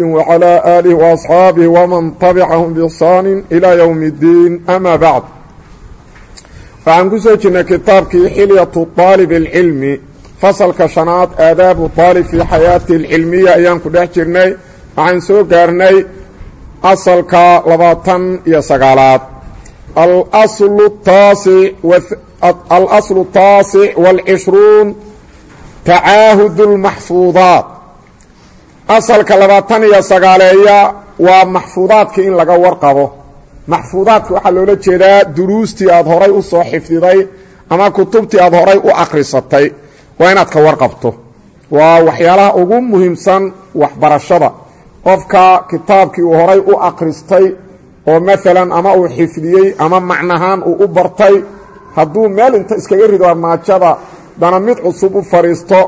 وعلى آله وأصحاabه ومن تبعهم بإحsaan إلى يوم الدين أmا bعd waxaan ku soo jirnay kitaabkii xilyaة طaalib الcilmi fasalka شhanaad aadaabu طaalib fii xayaaةi الcilmiya ayaan ku dhex jirnay waxaan soo gaarnay asalka labaatan iyo sagaalaad alasl الtaasic والcishruun tacaahud الmaxfuuظaaت asalka labaatan iyo sagaaleeya waa maxfuudaadkii in laga warqabo. Maxfuudaadka waxaa loola jeedaa duruustii aad horay u soo xifdiday ama kutubtii aad horay u akhrisatay. Waa inaad ka warqabto. Waa waxyaalaha ugu muhiimsan waxbarashada. Qofka kitaabkii uu horay u akhristay oo maalan ama uu xifdiyey ama macnahaan uu u bartay hadduu meel inta iskaga rido armaajada dana mid cusub u fadhiisto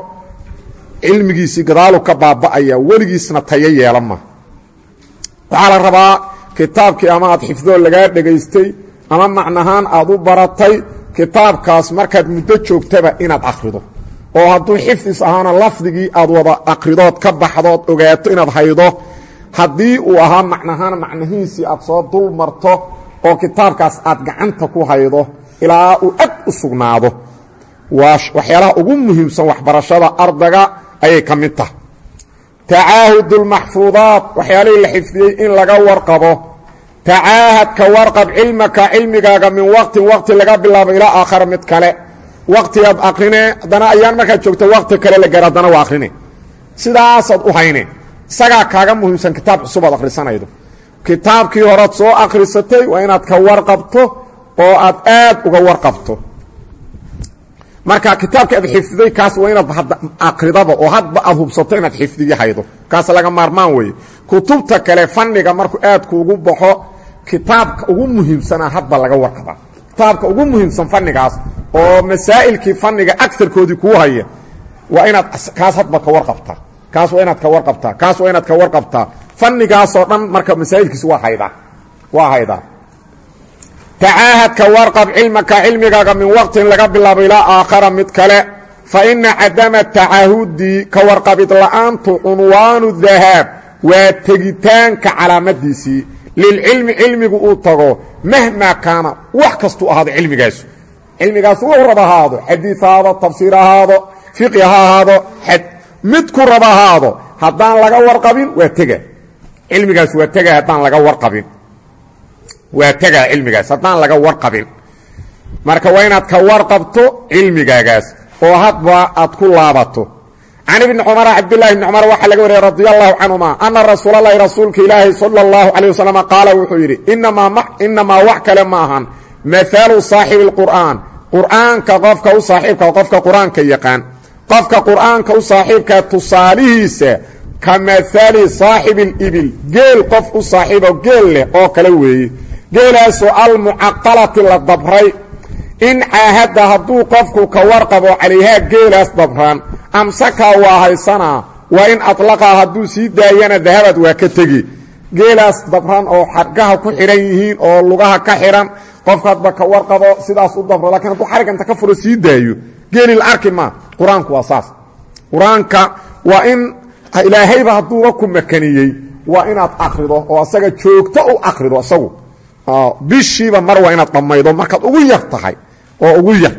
cilmigiisii gadaalu ka baaba'aya weligiisna tayo yeelan waxaa la rabaa kitaabkii ama aad xifdoo lagaa dhegaystay ama macnahaan aad u baratay kitaabkaas markaad muddo joogtaba inaad akhrido. Oo hadduu xifdis ahaana lafdigii aad wada akhridood ka baxdood ogaato inaad haydo haddii uu ahaa macnahaan macnihiisii aad soo dul marto oo kitaabkaas aad gacanta ku haydo ilaa uu ag u sugnaado. Waa waxyaalaha ugu muhiimsan waxbarashada ardaga ayay ka mid tahay. Tacaahud اlmaxfuudaat waxyaalihii la xifdiyey in laga warqabo. Tacaahad ka warqab cilmaka cilmigaaga min waqtin waqti laga bilaabo ilaa aakhara mid kale. Waqtigaad akrine haddana ayaan markaad joogto waqti kale la gaar haddana waa akrine. Sidaasaad u hayne. Isagaa kaaga muhiimsan kitaab cusub aad akhrisanaydo. Kitaabkii horead soo akhrisatay waa inaad ka warqabto oo aad aad uga warqabto marka kitaabka aad xifdiday kaas waa inaad akridaba oo hadba aad hubsato inaad xifdiyo haydo kaas laga maarmaan weeye. Kutubta kale fanniga markuu aad kuugu baxo kitaabka ugu muhiimsanaa hadba laga warqaba. Kitaabka ugu muhiimsan fannigaas oo masaa'ilkii fanniga agarkoodii kuu haya waa inaad kaas hadba ka warqabtaa kaas waa inaad ka warqabtaa kaas waa inaad ka warqabtaa fannigaasoo dhan marka masaa'ilkiisi waa haydaa waa haydaa tacaahadka warqab cilmaka cilmigaaga min waqtin laga bilaabo ilaa aakhara mid kale fa ina cadama tacaahudi ka warqabid la'aantu cunwaanu dahaab waa tegitaanka calaamadiisii. Lilcilmi cilmigu uu tago mahmaa kaana wax kastuu ahaado cilmigaasu. Cilmigaasu wuxuu raba ahaado xadiid ahaado tafsiir ahaado fiqi ha ahaado midku raba ahaado haddaan laga warqabin waa tega. Waa tega haddaan laga warqabin waa tegaa cilmigaas haddaan laga warqabin marka waa inaad ka warqabto cilmigaagaas oo hadba aad ku laabato. Can ibni cumar cabdulahi ibni cumar waxaa laga wariyey radi allahu canhuma ana rasuul allahi rasuulka ilaahi sala allahu calay wasalam qaala wuxuu yidhi inamaa wax kale ma ahan. Maalu saaxibi اlqur'aan qur'aanka qofka u saaxiibka qofka qur'aanka yaqaan. Qofka qur'aanka u saaxiibka tusaalihiisa ka maali saaxibi اlibil geel qof u saaxiibo geel leh oo kale weeye geelaasoo almucaqalati la dabray. In caahadda hadduu qofku ka warqabo calayhaa geelaas dabran amsakaa waa haysanaa waa in aطlaqaa hadduu sii daayana dahabad waa ka tegi. Geelaas dabran oo xargaha ku xidhan yihiin oo lugaha ka xidhan qofka hadba ka warqabo sidaas u dabro lakiin hadduu xarig inta ka furo sii daayo geeli la arki maa qur'aanku waa saas. Qur'aanka waa in ilaahayba hadduuba ku makaniyey waa inaad akrido oo asaga joogto u akrido isagu bishiiba mar waa inaad dhammaydo markaad ugu yar tahay oo ugu yar.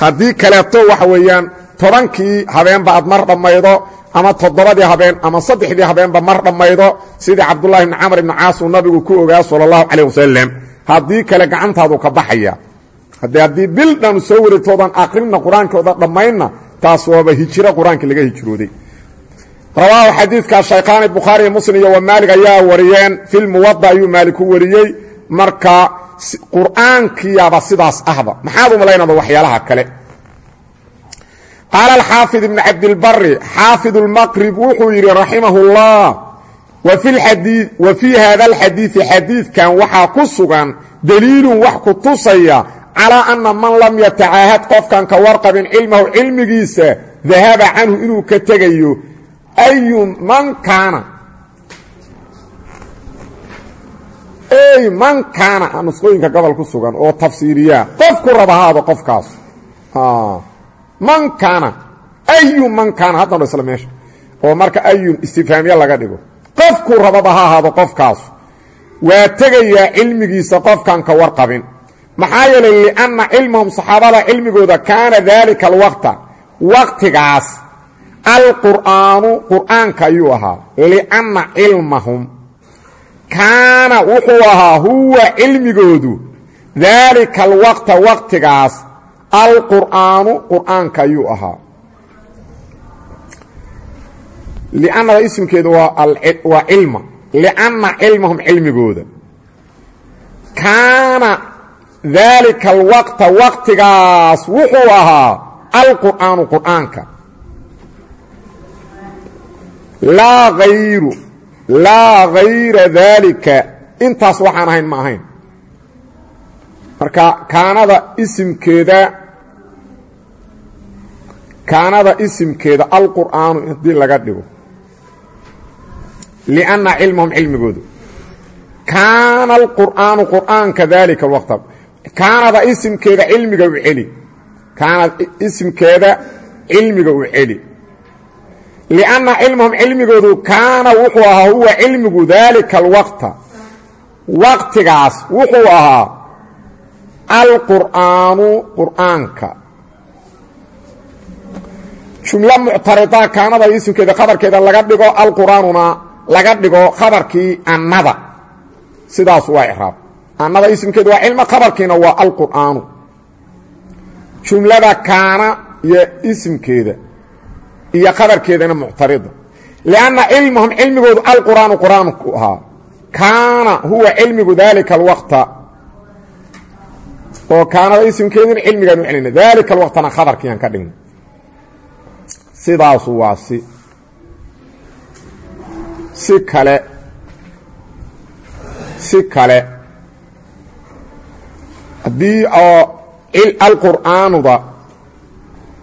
Haddii kaleeto waxa weeyaan tobankii habeenba aad mar dhammaydo ama toddobadii habeen ama saddexdii habeenba mar dhammaydo sidii cabdullahi ibni camr ibni caas uu nabigu ku ogaa sala allahu calayh wasalam haddii kale gacantaadu ka baxaya. Haddii haddii bil dhan soo wareegtoodan akrinna qur'aankooda dhammaynna taas waaba hijiro qur'aankii laga hijrooday. Rawaahu xadiidka shaykhaani bukhaari muslim iyo wa maalig ayaa wariyeen filmuwada ayuu maalik ku wariyey marka qur'aankiyaaba sidaas ahba. Maxaad u malaynaba waxyaalaha kale? Qaala alxaafid ibn cabdilbari xaafid اlmaqrib wuxuu yidhi raximah اllah wa fii haada alxadiidi xadiidkan waxaa ku sugan daliilun wax ku tusaya calaa anna man lam yatacaahad qofkan ka warqabin cilmahu cilmigiisa dahaba canhu inuu ka tegayo ayu man kaana ey man kaana nusqooyinka gobol ku sugan oo tafsiiriyaa qofku raba haado qofkaas. Man kaana ayu man kaana haddan dho meesha. Oo marka ayun istifaamye laga dhigo. Qofku rababa ha ahaado qofkaas. Waa tegayaa cilmigiisa qofkan ka warqabin maxaa yeelay lianna cilmahum saxaabada cilmigooda kaana daalika alwaqta waqtigaas. Alqur'aanu qur'aanka ayuu ahaa. Lianna cilmahum kaana wuxuu ahaa huwa cilmigoodu. Daalika alwaqta waqtigaas alqur'aanu qur'aanka ayuu ahaa. Liannada isimkeedu waa cilma. Lianna cilmahum cilmigooda. Kaana daalika alwaqta waqtigaas wuxuu ahaa alqur'aanu qur'aanka. Laa hayru laa hayra daalika. Intaas waxaan ahayn ma ahayn. Marka kaanada isimkeeda kaanada isimkeeda alqur'aanu haddii laga dhigo lianna cilmahum cilmigoodu. Kaana alqur'aanu qur'aanka daalika alwaqta kaanada isimkeeda cilmiga u celi. Kaanad isimkeeda cilmiga u celi lianna cilmahum cilmigoodu kaana wuxuu ahaa huwa cilmigu daalika alwaqta waqtigaas wuxuu ahaa alqur'aanu qur'aanka jumlo muctarida kaanada isimkeeda khabarkeeda laga dhigo alqur'aanuna laga dhigo khabarkii annada sidaas waa icraab annada isimkeeda waa cilmo khabarkiina waa alqur'aanu jumlada kaana iyo isimkeeda iyo khabarkeedana muctarida lianna cilmahum cilmigoodu alqur'aanu qur'aanku ahaa. Kaana huwa cilmigu daalika alwaqta oo kaanada isimkeeduna cilmigaan u celina. Daalika alwaqtana khabarkiiaan ka dhigna. Sidaasu waa si. Si kale. Si kale. Haddii oo alqur'aanuda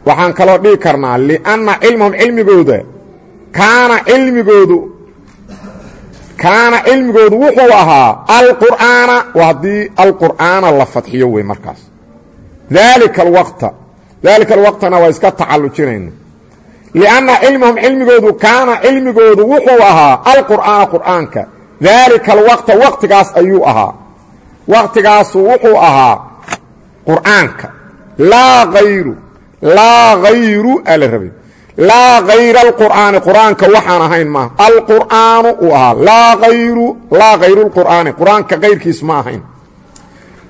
waxaan kaloo dhigi karnaa lianna cilmahum cilmigooda kaana cilmigoodu kaana cilmigoodu wuxuu ahaa alqur'aana. Waa haddii alqur'aana la fadxiyo wey markaas. Daalika alwaqta daalika alwaqtana waa iska tacallujinayna lianna cilmahum cilmigoodu kaana cilmigoodu wuxuu ahaa alqur'aana qur'aanka. Daalika alwaqta waqtigaas ayuu ahaa. Waqtigaasu wuxuu ahaa qur'aanka. Laa hayru laa hayru aa la rabay laa hayra alqur'aani qur'aanka waxaan ahayn maaha alqur'aanu uu ahaa. Laa ayru laa hayru lqur'aani qur'aanka kayrkiis ma ahayn.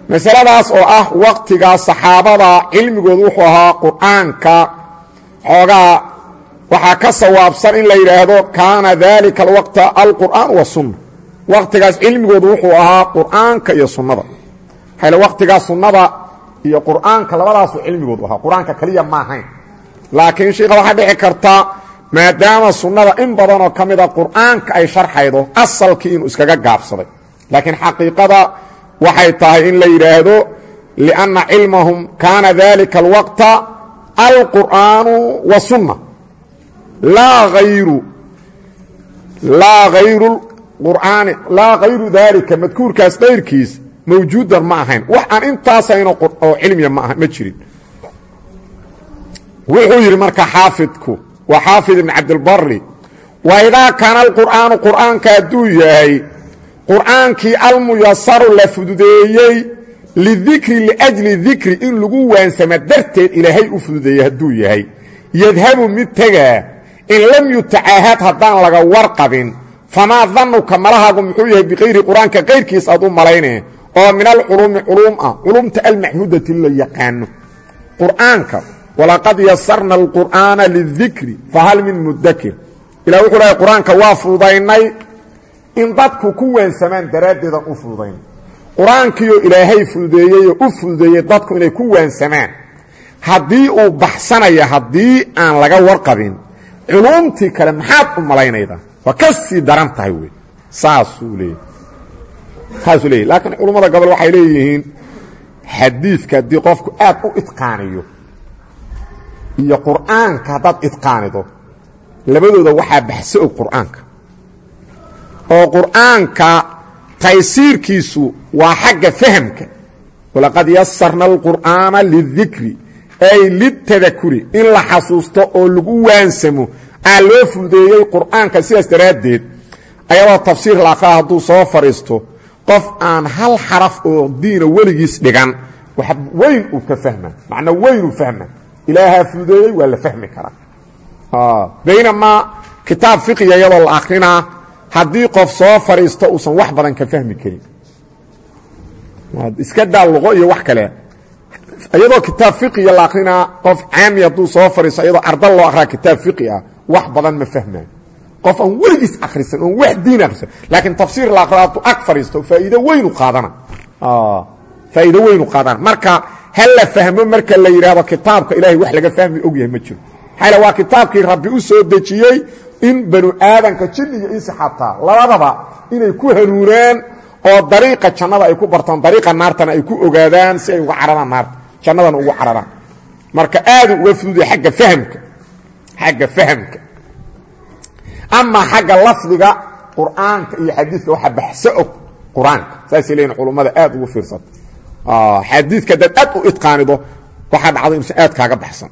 Masaladaas oo ah waqtigaas saxaabada cilmigoodu wuxuu ahaa qur'aanka. Xoogaa waxaa ka sawaabsan in la yidhaahdo kaana daalika alwaqta alqur'aan wasunna waqtigaas cilmigoodu wuxuu ahaa qur'aanka iyo sunnada. Maxaa waqtigaas sunnada iyo qur'aanka labadaasu cilmigoodu ahaa. Qur'aanka ma ahayn. Laakiin sheikha waxaa dhici karta maadaama sunnada in badanoo ka mida qur'aanka ay sharxaydo asalkii inuu iskaga gaabsaday. Laakiin xaqiiqada waxay tahay in la yidhaahdo lianna cilmahum kaana dalika alwaqta alqur'aanu wa sunna. Laa ayru laa hayru qur'aani laa hayru daalika madkuurkaas kayrkiis mawjuudan ma ahayn. Wax aan intaasayno oo cilmiya ma ma jirin. Wuxuu yidhi marka xaafidku waa xaafid ibn cabdilbari wa idaa kaana alqur'aanu qur'aanka hadduu yahay qur'aankii almuyasaru la fududeeyey lidikri liajli dikri in lagu waansama darteed ilaahay u fududeeyey hadduu yahay. Yadhabu mid tegaa in lam yutacaahad haddaan laga warqabin famaa danuka malahaagu muxuu yahay bikayri qur'aanka kayrkiis aad u malaynee oo min alculuumi culuum ah culumta almaxmuudati la yaqaano. Qur'aanka walaqad yasarna alqur'aana lidikri fahal min mudakir ilah wuxuu dhahay qur'aanka waa fududaynay in dadku ku waansamaan daraaddeedan u fududaynay qur'aankiioo ilaahay fududeeyeyoo u fududeeyey dadku inay ku waansamaan. Haddii uu baxsanaya haddii aan laga warqabin culuumtii kale maxaad u malaynaydaa waa ka sii daran tahay wey. Saasuu saasuu leeyahy laakiin culummada gobol waxay leeyihiin xadiidka haddii qofku aad u idqaaniyo iyo qur'aanka haddaad idqaanido labadooda waxaa baxso og qur'aanka. Oo qur'aanka taysiirkiisu waa xagga fahamka. Walaqad yasarna alqur'aana lidikri ay litadakuri in la xasuusto oo lagu waansamo aa loo fududeeyey qur'aanka sidaas daraaddeed ayadoo tafsiir la aqraa hadduu soo fadhiisto qof aan hal xaraf oo diina weligiis dhigan wax weyn uu ka fahma macna weynuu fahma ilaahaa fududeeyey waa la fahmi karaa baynamaa kitaab fiqiga iyadoo la akrinaa haddii qof soo fadhiisto uusan wax badan ka fahmi karin. Iska daa luqo iyo wax kale. Iyadoo kitaab fiqiga la akrinaa qof caami hadduu soo fadhiisto arda loo akraa kitaab fiqi ah wax badan ma fahmaan qof aan weligiis akrisan oon wax diin akrisan laakiin tafsiir la akraa hadduu ag fadhiisto faa'iido weynu qaadana. Faa'iido weynu qaadana. Marka ha la fahmo marka la yidhaahdo kitaabka ilaahay wax laga fahmi og yahay ma jiro. Maxaa waa kitaabkii rabbi u soo dejiyey in banu aadanka jinni iyo insi xataa labadaba inay ku hanuunaan oo dariiqa jannada ay ku bartaan dariiqa naartana ay ku ogaadaan si ay uga cararaan naarta. Jannadana ugu cararaan. Marka aadu uga fududay agga fahamka xagga fahamka amaa xagga lafdiga qur'aanka iyo xadiidka waxa baxso og qur'aanka. Saasay leeyihiin culummada aad ugu fiirsata xadiidka haddaad aad u idqaanido waxaa dhacda inuusan aad kaaga baxsan.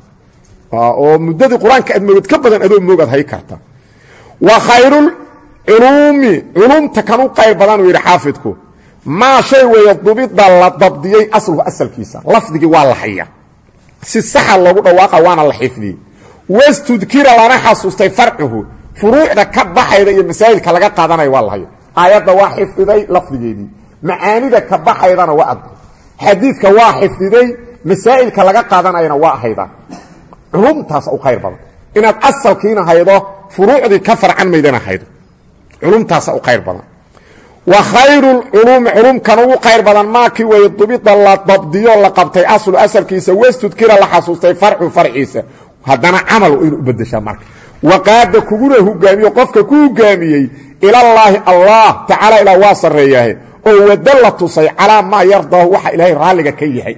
Oo muddadii qur'aanka aad moogad ka badan adoo moogaad hay karta. Wa khayrulculuumi culumta kan u qayr badan uu yidhi xaafidku. Maa shay weeye dubida la dabdiyey asluhu asalkiisa. Lafdigii waa la haya si saxa loogu dhawaaqa waana la xifdiyey. Wastudkira lana xasuustay farcuhu furuucda ka baxayda iyo masaa'ilka laga qaadanaya waa la haya aayadda waa xifdiday lafdigeedii. Macaanida ka baxaydana waa ad xadiidka waa xifdiday masaa'ilka laga qaadanayana waa hayda. Culumtaas u khayr badan. Inaad asalkiina haydo furuucdii ka farcan maydana haydo. Culumtaasa u khayr badan. Wa khayru lculuumi culumkan ugu khayr badan. Maakii way dubida la dabdiyo la qabtay aslu asalkiisa wastudkira la xasuustay farcu farciisa. Haddana camal inuu u bedeshaa marka waqaada kuguna hogaamiyo qofka ku hogaamiyey ilallaahi allah tacaala ilaa waa sarreeyahe oo wada la tusay calaa maa yardaahu waxa ilaahay raalliga ka yahay.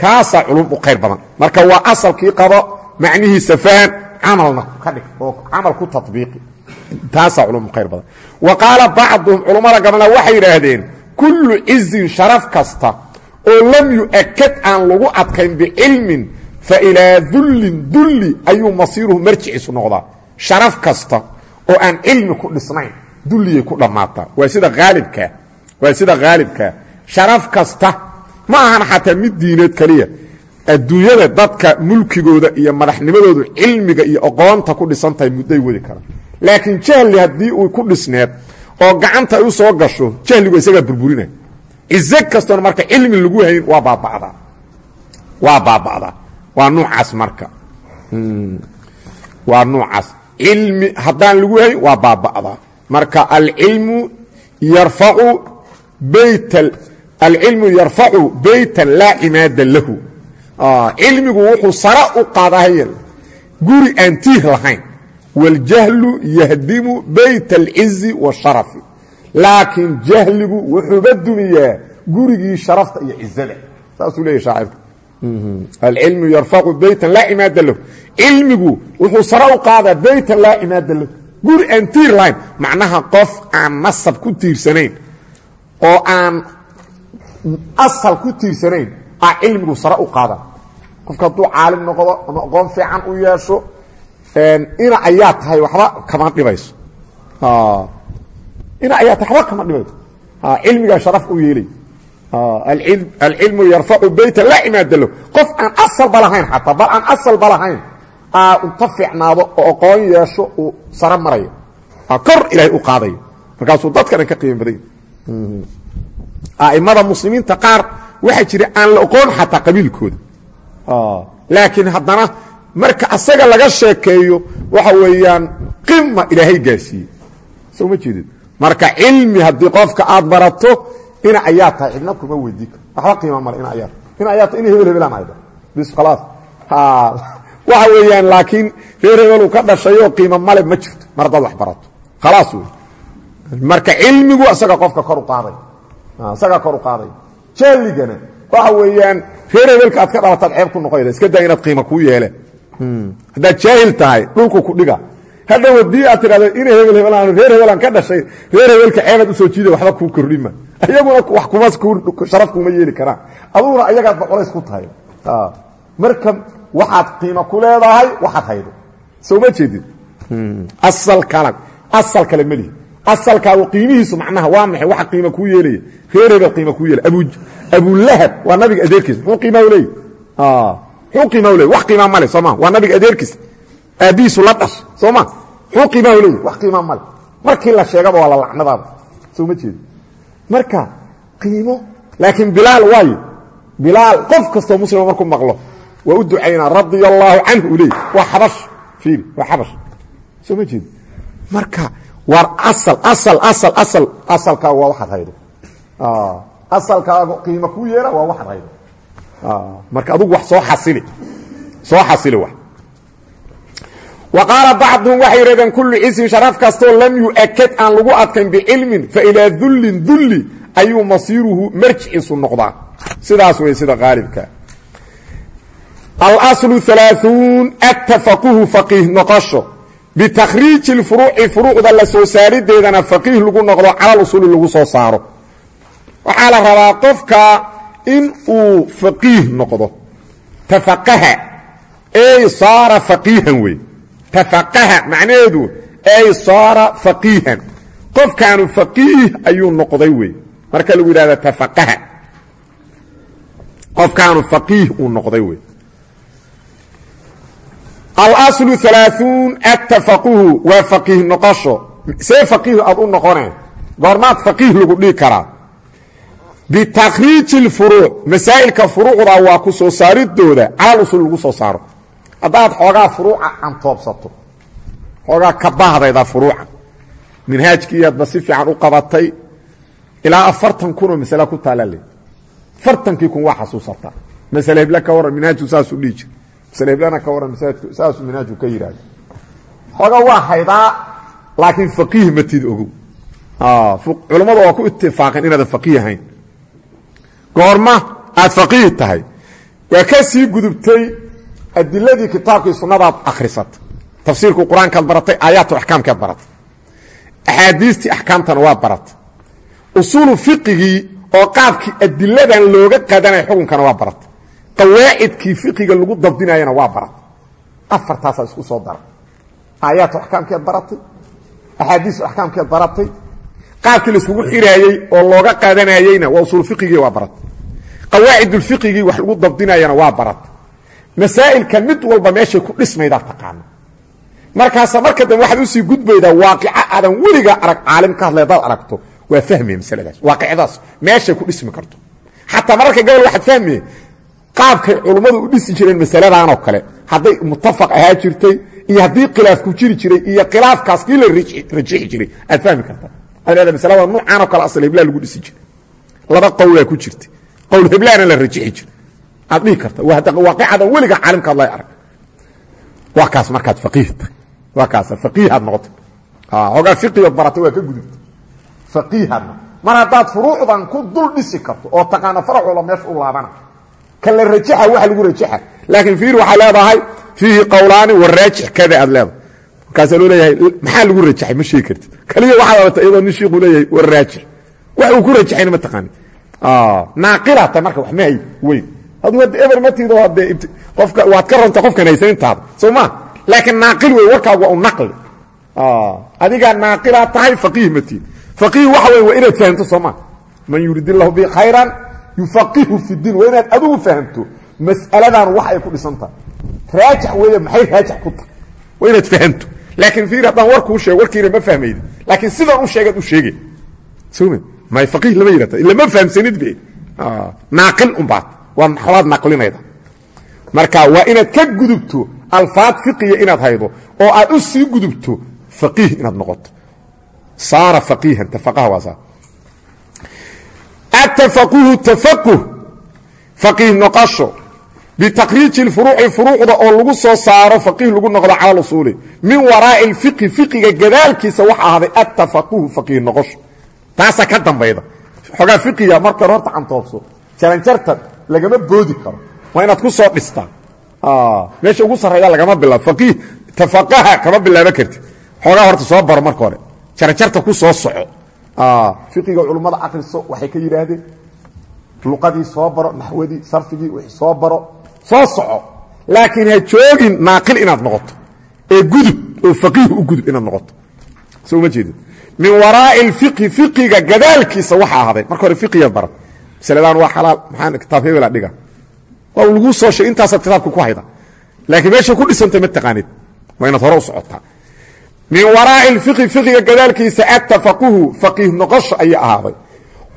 Kaasaa culum u badan. Marka waa asalkii qabo macnihiisa fahan camalna ka dhig oo camal ku tabiiqi taasaa culum u khayr badan. Wa qaala bacduhum culummada gabalna waxay yidhaahdeen kullu cizin sharaf kasta oo lam yu'akad aan lagu adkayn bicilmin ilaa dullin dulli ayuu masiiruhu marjiciisu noqdaa. Sharaf kasta oo aan cilmi ku dhisnayn dulliyay ku dhammaataa waa sida haalibkaa waa sida haalibkaa sharaf kasta ma ahan xataa mid diineed keliya adduunyada dadka mulkigooda iyo madaxnimadoodu cilmiga iyo aqoonta ku dhisan tahay mudday wadi karaan. Laakiin jahli haddii uu ku dhisneed oo gacanta ay u soo gasho jahligu isagaa burburina cize kastoona marka cilmi lagu hayn waa baaba'daa. Waa baaba'daa waa nuucaas marka. Hmm. Waa nuucaas. Cilmi haddaan lagu hayn waa baaba'daa marka alcilmu yarfacu bayt alcilmu yarfacu beytan laa cimaada lahu. Ah, cilmigu wuxuu sare u qaadahaya guri aan tiih lahayn. Waljahlu yahdimu bayt alcizi waasharafi laakiin jahligu wuxuuba dumiyaa gurigii sharafta iyo cizada saasuu leeyahy shaacirka alcilmu yarfacu beytan laa cimaada lahu cilmigu wuxuu sara u qaadaa beytan laa cimaada lahu guri aan tiir lahayn macnaha qof aan nasab ku tiirsanayn oo aan asal ku tiirsanayn a cilmigu sare u qaada qofka hadduu caalim noqdo ama aqoon fiican u yeesho ina ayaa tahay waxba kama dhibayso ina ayaa tahay waxba kama dhibayso cilmigaa sharaf u yeelay alcilmu yarfacu beyta laa cimaada lahu qof aan asalba lahayn xataa bal aan asalba lahayn unta fiicnaado oo aqoon yeesho uu sare marayo kor ilaahay u qaadayo markaasuu dadkana ka qiimo badanya a'immada muslimiinta qaar waxaa jira aan la oqoon xataa qabiilkooda laakiin haddana marka asaga laga sheekeeyo waxa weeyaan qima ilaahay gaarsiiyey soo ma jeedid marka cilmi haddii qofka aad barato ina ayaa tahay cidna kuma weydii waxba qiima male ina ayaa ina ayaa tahay ina hebel hebelaan ayda bis khalaas waxa weeyaan laakiin reer hebel uu ka dhashayoo qiimo male ma jirto. Mar haddaad wax barato. Khalaas wey marka cilmigu isaga qofka kor u qaaday. Isagaa kor u qaaday. Jahligana waxa weeyaan reer hebelka aad ka dhalataad ceeb ku noqoyda iska daa inaad qiima kuu yeele. Haddaad jaahil tahay dhulku ku dhiga. Hadhow haddii aad tidhahdo ina hebel hebelaan reer hebelaan ka dhashay iyaguna wax kuma sharaf kuma yeeli karaan. Aduguna ayagaad boqolays ku tahay. Marka waxaad qiimo ku leedahay waxaad haydo. Soo ma jeedid asal kale asal kale melihi asalkaagu qiimihiisu macnaha waa maxay? Waxa qiima kuu yeelaya. Reer hebel qiima kuu yeelay abu abulahab waa nabiga adeerkiis muxuu qiimaa leeyahy muxuu qiimaa leeyahy wax qiimaa male soo ma. Waa nabiga adeerkiis aabbihiisu la dhash soo ma. Muxuu qiimaa leeyahy wax qiimaa male markii la sheegaba waa la lacnadaaba. Soo ma jeedo marka qiimo laakiin bilaal waayo bilaal qof kastoo muslima markuu maqlo waa u ducaynaa radia allaahu canhu u leey waa xabash fiiri waa marka war asal asal asal asal asalkaagu waa waxaad haydo. Asalkaagu qiimo kuu yeela waa waxaad haydo. Marka adugu wax soo xasili soo xasili wax wa qaala bacduhum waxay yidhahdeen kullu cismin sharaf kastoo lam yu'akad aan lagu adkayn bicilmin fa ilaa dullin dulli ayuu masiiruhu marjiciisu noqdaa. Sidaas wey sida qaalibka. Alaslu alaaثuun attafaquhu faqiih noqosho. Bitakriiji اlfuruuci furuucda la soo saarideedana faqiih lagu noqdo cala usuli lagu soo saaro. Waxaa la rabaa qofka in uu faqiih noqdo. Tafaqaha ey saara faqiihan wey tafaqaha macnaheedu ey saara faqiihan. Qofkaanu faqiih ayuu noqday wey. Marka lagu yidhahda tafaqaha. Qofkaanu faqiih uu noqday wey. Alaslu alaaثuun attafaquhu waa faqiih noqosho. See faqiih aad u noqoneen goormaad faqiih lagu dhigi karaa. Bitakriiji اlfuruuc masaa'ilka furuucda waa ku soo saaridooda calal usul lagu soo saaro haddaad xoogaa furuuca antoobsato xoogaa ka bahdayda furuuca. Minhaajkiiyaadba si fiican u qabatay ilaa afartan kunoo masale ku taala le afartankii kun waa xasuusataa masale hebla ka warran minhaajku saasuu dhihi jir masale heblana ka masaajidku saasuu minhaajku ka yidhaahda xoogaa waa haydaa laakiin faqiih matid ogow. Culammadu waa ku itifaaqeen inaadan faqiih ahayn. Goorma aad faqiih tahay. Waa ka sii gudubtay adiladii kitaabkii sunnadaad akhrisatay tafsiirku qur'aankaad baratay aayaatu axkaamkaad baratay. Axaadiistii axkaamtana waa baratay. Usuulu fiqigii oo qaabkii adiladan looga qadanaya xukunkana waa baratay. Qawaacidkii fiqiga lagu dabdinayana waa baratay. Afartaasaa isku soo dara aayaatu axkaamkeed baratay axaadiisu axkaamkeed baratay qaabkii laiskugu xiraayey oo looga qaadanayeyna waa usuul fiqigii waa baratay. Qawaacidulfiqigii wax lagu dabdinayana waa baratay masaa'ilka mid walba meeshay ku dhismaydaa taqaana markaasa marka dambe waxaad u sii gudbaydaa waaqica aadan weligaa arag caalim ka hadlay hadaad aragto. Waa fahmaya masaladaas waaqicdaas meeshay ku dhismi karto. Xataa mararka gobol waxaad fahmaya qaabkay culummadu u dhisi jireen masaladanoo kale. Hadday mutafaq ahaa jirtay iyo haddii khilaaf ku jiri jiray iyo khilaafkaas kii la rajixi jiray. Aad fahmi kartaa aad masalada nuucaanoo kale asal heblaa lagu dhisi jiray. Laba qowlaa ku jirtay. Qowl heblaana la rajixi jiray aad dhihi karta waaqicada weliga caalimka hadlay arag. Waa kaas markaad faqiih tahay. Waa kaas faqiihaad noqotay. Xoogaa fiqigood baratay waa ka gudubtay. Faqiihaad noqotay. Mar haddaad furuucdan ku dul dhisi karto oo taqaana faracooda meesha u laabana ka la rajaxa waxa lagu rajaxa. Laakiin fiir waxaa leedahay fiihi qowlaani waraajix kada aad leedahay. Markaasaa loo leeyahay maxaa lagu rajaxay? Ma sheegi kartid. Kaliya waxaad aragta iyadoo nin shiiku leeyahay waraajix wax uu ku rajaxayna ma taqaani naaqilaa tahay marka wax ma hay weyn hadduu hadda eber matiido hadee qofka waad ka ranta qofkan haysanintaada soo ma? Laakiin naaqil wey warkaagu waa u naqli. Adigaa naaqilaa tahay faqiih matiid faqiih waxa wey waa inaad fahamto soo ma? Man yurid illahu bi khayran yufaqihu fi diin. Waa inaad adigu fahamto mas'aladan wax ay ku dhisan tahay. Raajax weeye maxay raajax ku tahay? Waa inaad fahamto. Laakiin fiir haddaan warkuu sheego warkiina ma fahmaydi laakiin sidaan u sheegaad u sheege soma may faqiih lama yidhahta ila ma fahamsanid be naaqil unbaad waa maxwaad naqlinayda. Marka waa inaad ka gudubto alfaad fiqiya inaad haydo oo aad u sii gudubto faqiih inaad noqoto. Saara faqiihan tafaqaha waa saa atafaquhu tafaquh faqiih noqosho. Bitaqriiji lfuruuci furuucda oo lagu soo saaro faqiih lagu noqdo cala usuuli min waraa'i lfiqhi fiqiga gadaalkiisa waxa ahday attafaquhu faqiih noqosho. Taasaa ka dambayda. Xoogaa fiqiga marka hore horta cantoobso jaranjarta lagama boodi karo. Waa inaad ku soo dhistaa. Meesha ugu sarreeya lagama bilaabo. Faqiih tafaqaha kama bilaabo kartid xoogaa horta soo baro marka hore. Jaranjarta ku soo soco. Fiqiga culummada akriso waxay ka yidhaahdeen luqadii soo baro naxwadii sarfigii wixii soo baro soo soco. Laakiin ha joogin naaqil inaad noqoto. Ee gudub oo faqiih u gudub inaad noqoto. Soo uma jeedid min waraa'i lfiqhi fiqiga gadaalkiisa waxa ahday marka hore fiqiyaad baran masaladan waa xalaal maxaa kitaab hebela dhiga waa laguu soo sheeg intaasaad kitaabka ku hayda. Laakiin meesha ku dhisantay ma taqaanid. Waa inaad hore u socotaa min waraa'i lfiqhi fiqiga gadaalkiisa attafaquhu faqiih noqosho ayaa ahaaday.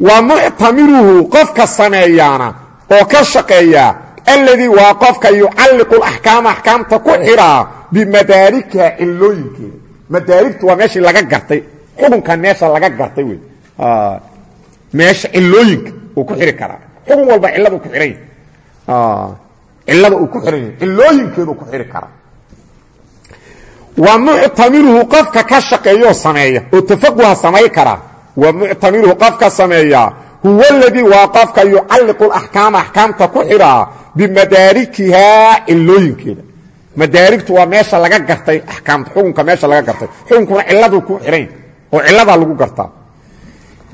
Wa muctamiruhu qofka sameeyaana oo ka shaqeeyaa alladii waa qofka yucalliqu laxkaama axkaamta ku xidhaa bimadaarikiha cilooyinkeeda madaarigtu waa meeshii laga gartay. Xukunkan meesha laga gartay wey meesha cilooyinka uu ku xidhi karaa xukun walba ciladu ku xidhan yahy cilada uu ku xidhan yahay cilooyinkeeduu ku xidhi karaa wa muctamiruhu qofka ka shaqeeyoo sameeya. Oo tafaquha samay karaa wa muctamiruhu qofka sameeyaa huwa aladii waa qofka yucalliqu laxkaama axkaamta ku xidhaa bimadaarikihaa cilooyinkeeda madaarigtu waa meesha laga gartay axkaamta xukunka meesha laga gartay. Xukunkuna ciladuu ku xidhan oo ciladaa lagu gartaa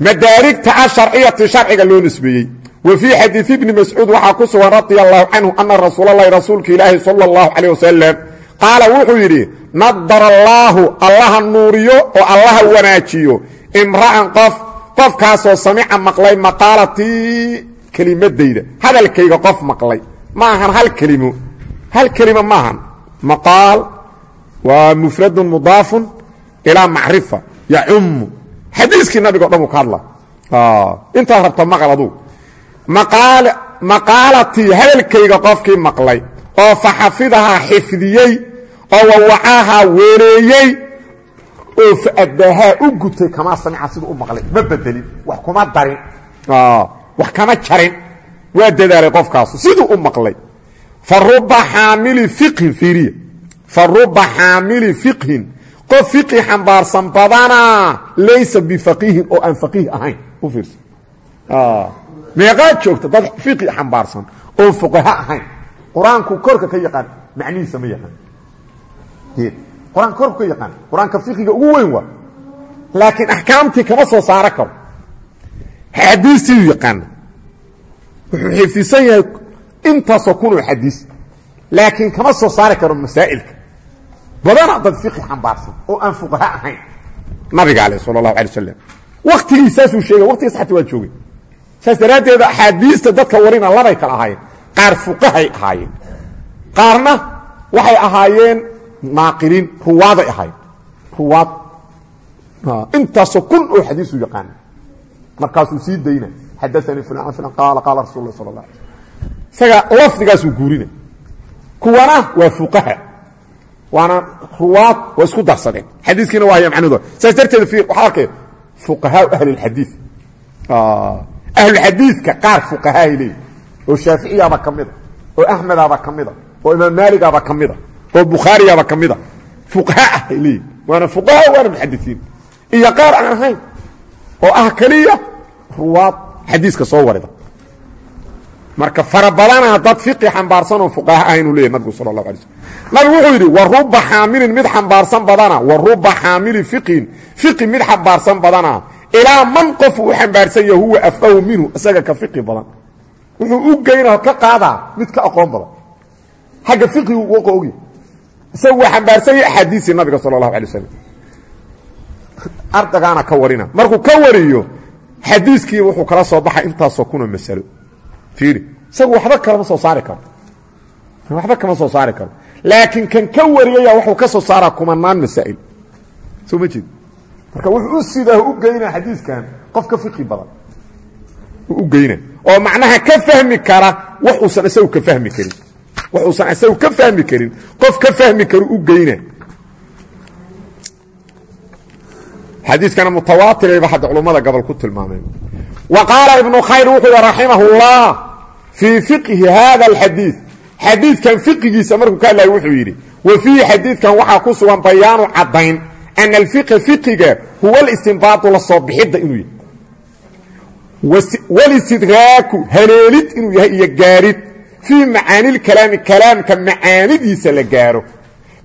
madaarigta asharciyati sharciga loo nisbeeyey. Wa fii xadiii bni mascuud waxaa ku sugan radia allahu canhu ana rasuulalahi rasuulka ilaahi sala allahu calayh wasalam qaala wuxuu yidhi nadara allaahu allaha nuuriyo oo allaha wanaajiyo imra'an qof qofkaasoo samica maqlay maqaalatii kelimadayda hadalkayga qof maqlay. Ma ahan hal kelimo. Hal kelimo maahan maqaal waa mufradun mudaafun ilaa macrifa yacummu xadiiskii nabiga o dhan uu ka hadla intaad rabta maqal adugu maqaalatii hadalkayga qofkii maqlay oo fa xafidahaa xifdiyey oo wawacaahaa weeleeyey oo faadaahaa u gutay kamaa samica siduu u maqlay. Ma bedelin wax kuma darin. Wax kama jarin. Waa dadaalay qofkaasu siduu u maqlay. Fa ruba xaamili fiqhin fiiriya. Fa ruba xaamili fiqhin qof fiqhi xambaarsan badanaa laysa bifaqiihin oo aan faqiih ahayn. U fiirsa meeqaad joogta dad fiqhi xambaarsan oon fuqaha ahayn. Qur'aanku korka ka yaqaan macnihiisa ma yaqaan. Qur'aanka korku ka yaqaan qur'aanka fiqiga ugu weyn waa laakiin axkaamtii kama soo saaro karo. Xadiistiiu yaqaana wuxuu xifdisan yahay intaasoo kunoo xadiis laakiin kama soo saari karo masaa'ilka badana dad fiqi xambaarsan oo aan fuqaha ahayn. Nabiga aleh sala allahu alay wasalam waktigii saasuu sheegay waqtigiis xataa waa joogay. Saas daraaddeed axaadiista dadka warina labay kala ahaayeen. Qaar fuqahay ahaayeen. Qaarna waxay ahaayeen naaqiliin ruwaaday ahaayeen. Ruwaad. Intaasoo kun oo xadiisu yaqaana markaasuu sii dayna. Xadaanii fulan fulan qaala qaala rasul lah sala la isaga lafdigaasuu guurina kuwana waa fuqaha waana ruwaad waa isku darsadeen xadiiskiina waa haya macnudo saas darteed waxaa arkay fuqahaa ahli اlxadiid ahlulxadiidka qaar fuqahaay leeyihi oo shaaficiyaaba ka mida oo axmedaaba ka mida oo imaam maaligaaba ka mida oo bukhaariyaaba ka mida fuqaha ah ay leeyihi waana fuqaha waana muxadisiin iyo qaar aan ahayn oo ah keliya ruwaad xadiiska soo warida marka fara badana dad fiqi xambaarsan oo fuqaha ah inuu leeyahy nabigu sala اlahu alay slm nabigu wuxuu yidhi wa ruba xaamilin mid xambaarsan badana wa ruba xaamili fiqin. Fiqi mid xambaarsan badana ilaa man qof uu xambaarsan yaha huwa afqahu minhu isaga ka fiqi badan. Wuxuu u geyna ka qaadaa mid ka aqoon badan. Xagga fiqigu u ogya isaga waa xambaarsan yahay axaadiisii nabiga sala اlahu alay wasalam ardagaana ka warina. Markuu ka wariyo xadiiskii wuxuu kala soo baxay intaasoo kuna masalo isagu waxba kalama soo saari karo. Waxba kama soo saari karo. Laakiin kan ka wariyaya wuxuu ka soo saaraa kumanaan masaa'il. Soo marka wuxuu sidaa u geynaa xadiiskan qof ka fiqi badan. U geyna. Oo macnaha ka fahmi kara wax uusan isagu ka fahmi karin. Wax uusan isagu ka fahmi karin. Qof ka fahmi karu u geyna. Xadiiskana mutawaatirayba hadda culummada gobol ku tilmaameen wa qaala ibnu khayr wuxuu yihi raximah اllah fii fiqhi hada alxadiid xadiidkan fiqigiisa markuu ka hadlaya wuxuu yidhi wa fiihi xadiidkan waxaa ku sugan bayaanu caddayn ana alfiqa fiqiga huwa alistinbaatu la soo bixidda inuu yahay. Walistidraaku haleelid inuu yahay iyo gaarid. Fii macaani lkalaami kalaamka macaanidiisa la gaaro.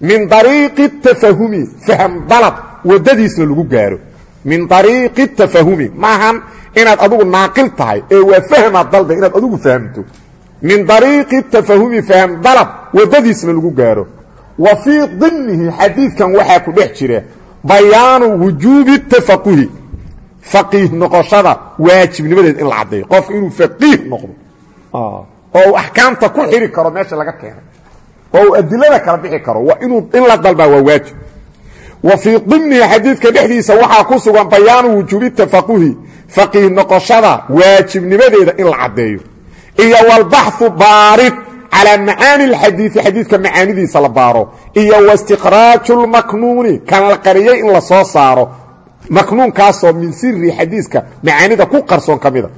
Min dariiqi tafahumi fahm dalab waddadiisna lagu gaaro. Min dariiqi tafahumi maahan inaad adugu naaqil tahay ee waa fahmaad dalba inaad adugu fahamto. Min dariiqi tafahumi fahm dalab waddadiisna lagu gaaro. Wa fii dimnihi xadiidkan waxaa ku dhex jira bayaanu wujuubi tafaquhi. Faqiih noqoshada waajibnimadeed in la caddeeyo qofka inuu faqiih noqdo. Oo uu ku xiri karo meesha laga keenay. Oo uu adilada kala bixi karo waa inuu in la dalbaa waa waajib wa fii dimnihi xadiidka dhexdiisa waxaa ku sugan bayaanu wujuubi tafaquhi faqiih noqoshada waajibnimadeeda in la caddeeyo. Iyo walbaxu baarid calaa macaani alxadiidi xadiidka macaanidiisa la baaro. Iyo waistiqraaju lmaknuuni kan la qariyey in la soo saaro. Maknuunkaasoo min siri xadiiska macaanida ku qarsoon ka mida.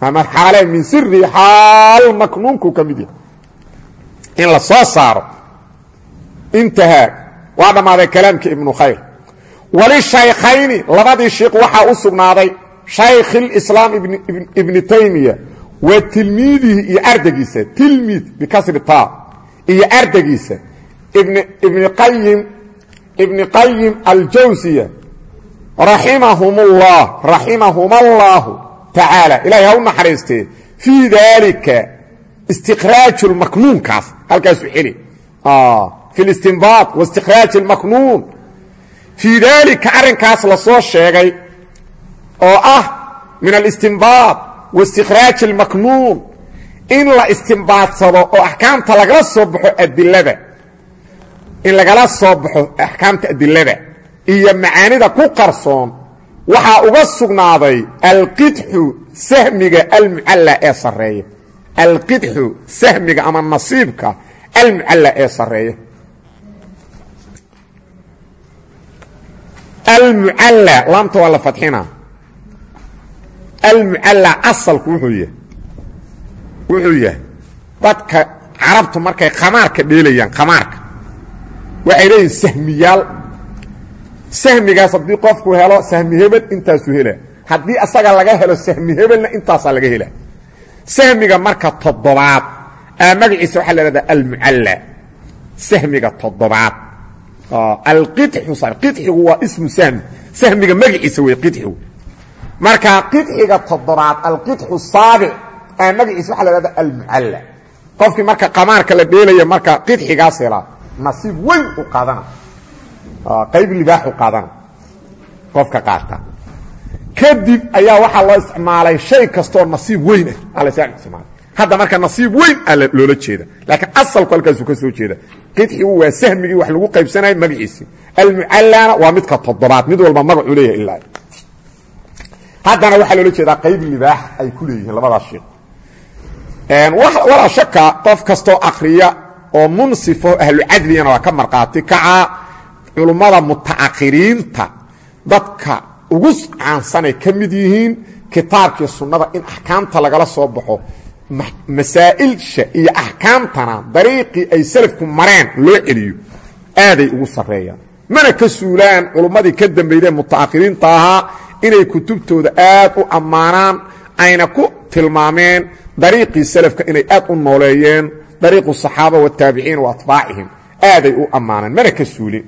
Ama xaale min siri xaal maknuunku ka mid yahay. In la waa dhammaaday kalaamkii ibnu khayr. Walishaykhayni labadii shiikh waxaa u sugnaaday shaykhi lislaam ibni taymiya wa tilmiidihi iyo ardagiisa tilmiid bikasri ta iyo ardagiisa ibni qayim ibni qayim aljawsiya raximahum ullah raximahum allaahu tacaala ilahay ha u naxariistee fii daalika istikhraaju lmaknuunkaas halkaasu celi fi listinbaad waistikhraaj اlmaknuun fii daalika arrinkaas la soo sheegay oo ah min alistinbaad waistikhraaj اlmaknuun in la istimbaadsado oo axkaamta lagala soo baxo adilada in lagala soo baxo axkaamta adilada iyo macaanida ku qarsoon waxaa uga sugnaaday alqidxu sahmiga almucalla ee sarreeya alqidxu sahmiga ama nasiibka almucalla ee sarreeya almucalla laamta waa la fadxina. Almucalla asalku wuxuu yahay wuxuu yahay dadka carabtu markay khamaarka dheelayaan khamaarka. Waxay leeyihiin sahmiyaal. Sahmigaas haddii qofku helo sahmi hebel intaasuu hela. Haddii asaga laga helo sahmi hebelna intaasaa laga hela. Sahmiga marka toddobaad aa magaciisa waxaa la hahdaa almucalla sahmiga toddobaad alqidxu qidxigu waa ismu sahmi sahmiga magaciisa wey qidxigu marka qidxiga toddobaad alqidxu saabic aa magaciisa waxaa la hahdaa almucalla qofkii marka qamaarka la dheelaya marka qidxigaas helaa nasiib weyn u qaadana. Qayb libaaxu qaadana qofka qaata kadib ayaa waxaa loo isticmaalay shay kastoo nasiib weyn ah ala isticmaalay hadda marka nasiib weyn aa loola jeeda laakiin asalku halkaasuu ka soo jeeda qidxigu waa sahmigii wax lagu qaybsanayay magaciisii almucallana waa midka toddobaad. Mid walba magacuu leeyahay ilaa haddana waxaa loola jeedaa qayb libaax ay ku leeyihiin labadaas sheekh. Walaa shaka qof kastoo akriya oo munsifo ahlucadligana waa ka markhaati kaca culummada muta'akhiriinta dadka ugu caansanay ka mid yihiin kitaabkii sunnada in axkaamta lagala soo baxo masaa'ilsha iyo axkaamtana dariiqii ay salafku mareen loo celiyo aaday ugu sarreeyaan. Mana ka suulaan culummadii ka dambaydee muta'akhiriinta ahaa inay kutubtooda aad u ammaanaan ayna ku tilmaameen dariiqii salafka inay aad u nooleeyeen dariiqu saxaaba wataabiciin wa atbaacihim aaday u ammaaneen mana ka suulin.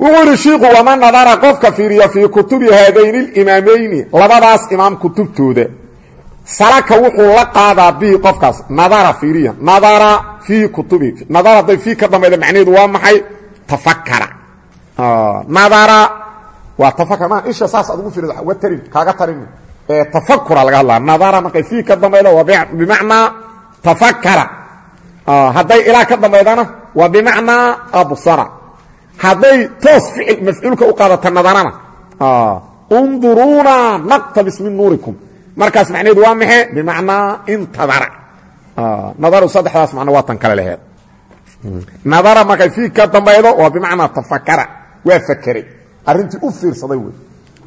Wuxuu idhi shiiku wama qofka fiiriya fii kutubi haadayni اlimaamayni labadaas imaam kutubtooda salaka wuxuu la qaadaa bihi qofkaas. Nadara fiiriya. Nadara fii kutubi. Nadara hadday fii ka dambayda macnaheedu waa maxay? Tafakara nadara waa tafakar ma isha saas aad ugu fiirida wa tarin kaaga tarin. Ee tafakura laga hadlaa. Nadara markay fii ka dambayda waa bimacnaa tafakara hadday ilaa ka dambaydana waa bimacnaa absara. Hadday toos ficil mafcuulka u qaadata nadarana. Unduruuna naqtabis min nuurikum markaas macnaheedu waa maxe bimacnaa intadara nadaru saddexdaas macno waa tan kale laheed. Nadara markay fii ka dambaydo waa bimacnaa tafakara waa fakeray. Arrintii u fiirsaday wey.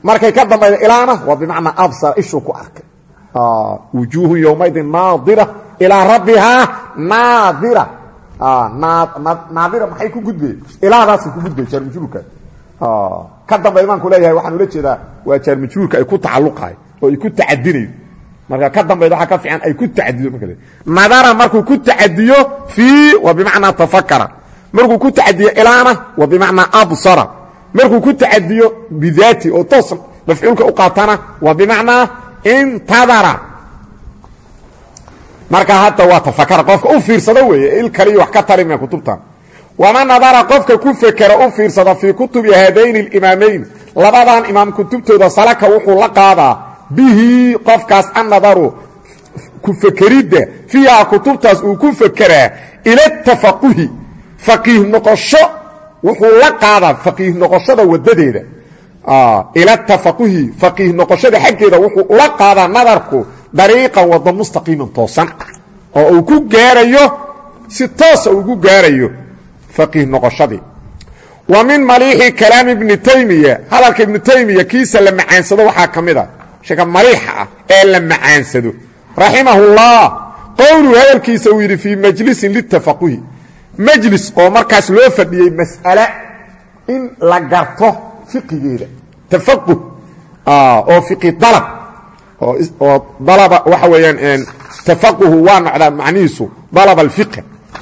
Markay ka dambaydo ilaana waa bimacnaa absara ishuu ku arkay. Wujuuhun yowmaydin naadira ilaa rabbihaa naadira. Naadira maxay ku gudbeen? Ilaadaasay ku gudbeen jaarmajruurka ka dambe imaanku leeyahay waxaan ula jeedaa waa jaarmajruurka ay ku tacalluqahay oo ay ku tacadinayo marka ka dambayd waxaa ka fiican ay ku tacadiyo marka nadara markuu ku tacadiyo fii wa bimacnaa tafakara markuu ku tacadiyo ilaana wa bimacnaa absara. Markuu ku tacadiyo bidaati oo toos mafcuulka u qaatana wa bimacnaa intadara. Marka hadda waa tafakara qofka u fiirsado weeye il kaliyo wax ka tarime kutubtan waman nadara qofka ku fekera u fiirsada fii kutubi haadayni اlimaamayn labadan imaam kutubtooda salaka wuxuu la qaadaa bihi qofkaas annadaru ku fekeridda fiiha kutubtaas uu ku fekeraa ila tafaquhi faqiih noqosho wuxuu la qaadaa faqiih noqoshada wadadeeda ila tafaquhi faqiih noqoshada xaggeeda wuxuu ula qaadaa nadarku dariiqan wado mustaqiiman toosan ah oo uu ku gaarayo si toosa ugu gaarayo faqiih noqoshadii. Wa min maliixi kalaam ibni taymiya hadalka ibnu taymiya kiisa la macaansado waxaa ka mid a sheeka maliixa ah ee la macaansado. Raximahullah qowluu hadalkiisa uu yidhi fii majlisin litafaquhi majlis oo markaas loo fadhiyey mas'ale in la garto fiqigeeda. Tafaquh oo fiqi dalab oo dalaba waxa weeyaan tafaquhu waa noqdaa macnihiisu dalab alfiqh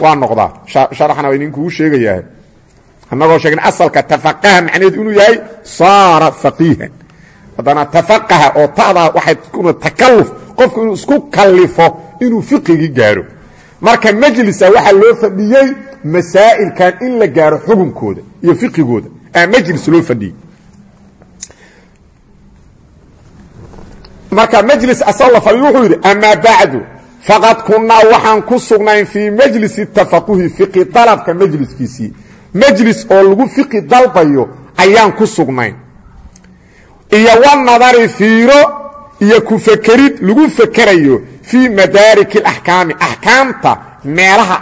waa noqdaa. Sharaxna waa idinkuu sheegayaa annagoo sheegin asalka tafaqaha macnaheedu inuu yahay saara faqiihan haddana tafaqaha oo ta'daa waxay kuna takalluf qofku inuu isku kallifo inuu fiqigii gaaro. Marka majlisa waxaa loo fadhiyey masaa'ilkan in la gaaro xukunkooda iyo fiqigooda. Aa majlis loo fadhiyey. Marka majlis asagoo la fadhiyo wuxuu yidhi amaa bacdu faqad kunnaa waxaan ku sugnayn fii majlisi tafaquhi fiqi dalabka majliskiisii. Majlis oo lagu fiqi dalbayo ayaan ku sugnayn iyo wanadari fiiro iyo ku fekerid lagu fekerayo fii madaarik اlaxkaami axkaamta meelaha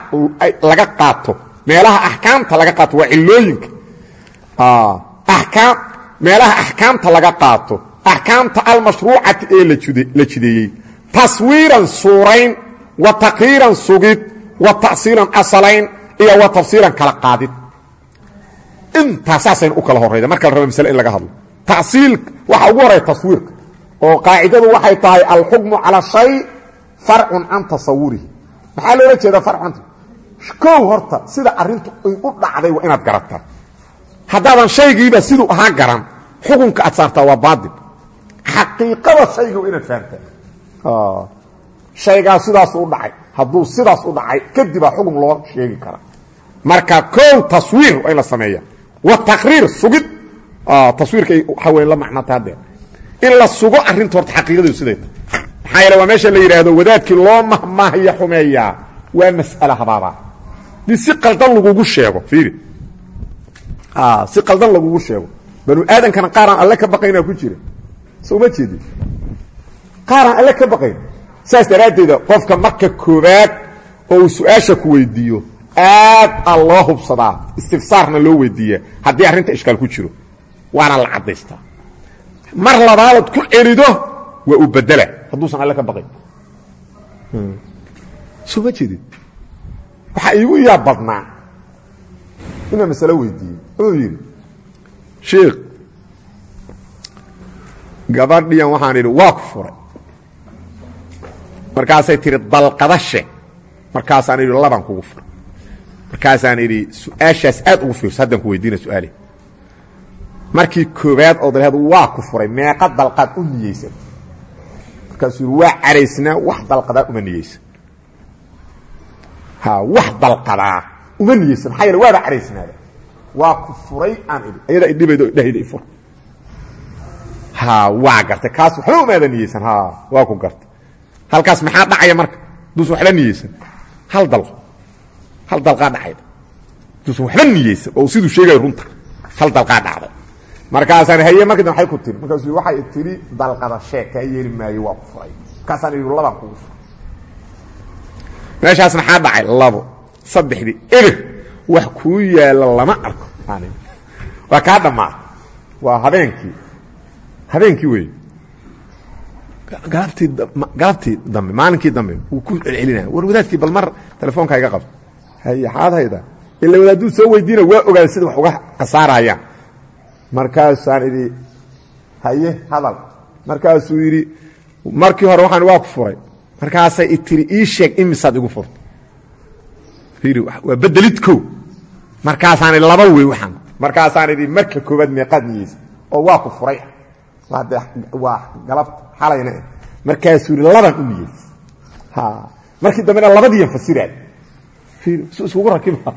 laga qaato. Meelaha axkaamta laga qaato waa cilooyinka akaam meelaha axkaamta laga qaato. Axkaamta almashruucati ee la jideeyey taswiiran suurayn wa taqriiran sugid wa tasiilan asalayn iyo wa tafsiilan kala qaadid. Intaasaasayna u kala horayda marka la raba in laga hadlo tasiil waxa ugu horaya taswiirka waxay tahay alxukmu cala shay farcun can tasawurihi maxaa loola jeedaa farcunta kow horta sida arrintu ay u dhacday waa inaad garataa haddaadan shaygiiba siduu ahaa garan xukunka aad waa baatil xaqiiqada shayga waa inaad fahamtaa shaygaa sidaasu u dhacay hadduu sidaas u dhacay kadibaa xukun loo sheegi kara. Marka kow taswiir waa in la wa taqriir sugid taswiirka waxaa weyn la macnata haddee in la sugo arrinta horta xaqiiqadeedu siday tahay. Maxaa yeele waa meesha la yidhaahdo wadaadkii loo mahmaahaya xumeeyaa. Waa mas'ale habaabaa dii si qaldan lagugu sheego fiiri. Si qaldan lagugu sheego. Banu aadankana qaaraan alle ka baqaynaa ku jira. So uma jeedin qaaraan alle ka baqayn. Saas daraaddeeda qofka marka koobaad oo uu su'aasha ku weydiiyo aad a loo hubsadaa. Istifsaarna loo weydiiya haddii arrinta ishkaal ku jiro waana la caddaystaa mar labaadad ku celido waa uu bedela hadduusan alle ka baqayn so ma jeedin? Waxaa iigu yaa badnaa inaa masalo weydiiyey. Wuxuu yidhi sheikh gabadhiyan waxaan idhi waa ku furay. Markaasay tihi dalqadashe. Markaasaan idhi labaan kugu furay. Markaasaan idhi su'aashaas aad ugu fiirso haddaan ku weydiina su'aale markii koobaad oo dabeed waa ku furay meeqa dalqaad u niyeysan. Markaasuu yidhi waa caraysnaa wax dalqadaa uma niyeysan. Ha wax dalqadaa uma niyeysan. Maxaa yeele waaba caraysnaada. Waa ku furay aan idhi. Ayadaa idhibaydo dhahayda ifur ha waa gartay. Kaas waxba umaada niyeysan. Ha waa ku gartay. Halkaas maxaa dhacaya marka? Duusan waxba niyeysan. Hal dal hal dalqaa dhacayda duusan waxba niyeysan. Oo siduu sheegaya runta. Hal dalqaa dhacday markaasaan haye markii dambe waxay ku tiri. Markaasuu waxay tiri dalqada sheeg kaa yeeli maayo waa ku furay. Markaasaan idhi labaan kugu furay. Meeshaas maxaa dhacay? Labo. Saddexdii. Eber wax kuu yaalla lama arko. Waa kaa dhammaatay waa habeenkii. Habeenkii wey galabtii galabtii dambe maalinkii dambe wuu ku celcelinaya war wadaadkii bal mar telefoonka iga qabto. Haye xaad hayda. Ila wadaaduu soo weydiina waa ogaaday sida wax uga khasaarayaan markaasaan idhi haye hadal. Markaasuu yidhi markii hore waxaan waa ku furay. Markaasay itiri ii sheeg imisaad igu furta waa bedelid kow. Markaasaan laba wey waxaan. Markaasaan idhi marka koowaad meeqaad niyeysa oo waa ku furay. Waa galabta xalayna eh. Markaasuu yidhi laban u niyeysa markii dambena labadiiyan fasiraad. Iskugu rakiba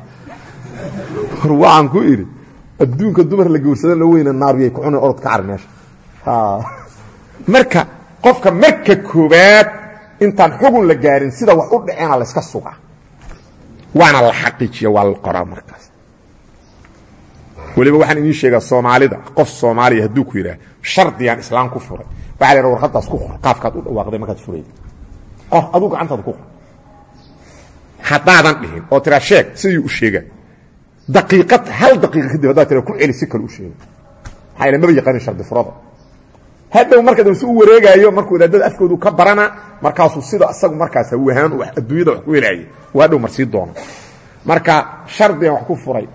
waxaan ku idhi adduunka dumar la gowrsada la weyna naariyay ku cuna orod ka car meesha marka qofka marka koobaad intaan xugun la gaarin sida wax u dhaceena layska sugaa waana la xaqiijiya waa la qoraa markaas. Weliba waxaan idiin sheegaa soomaalida qof soomaaliya hadduu ku yidhaah shardiyaan islaam ku furay. Waxaa la yidhaha warqaddaas ku qor qaafkaad u dhawaaqday markaad furayda qor aduu gacantaada ku qor. Haddaadan dhihin oo tiraa sheeg sidii u sheegaa daqiiqad hal daqiiqa kadib haddaad tiraa ku celi si kale u sheega maxaa ila maba yaqaanin shardi furada. Hadhow marka dambe si u wareegaayo markuu wadaadada afkoodu ka barana markaasuu sida isagu markaas hawahaan adduunyada wax ku helaayay. Uu hadhow marsii doono. Marka shardigan wax ku furay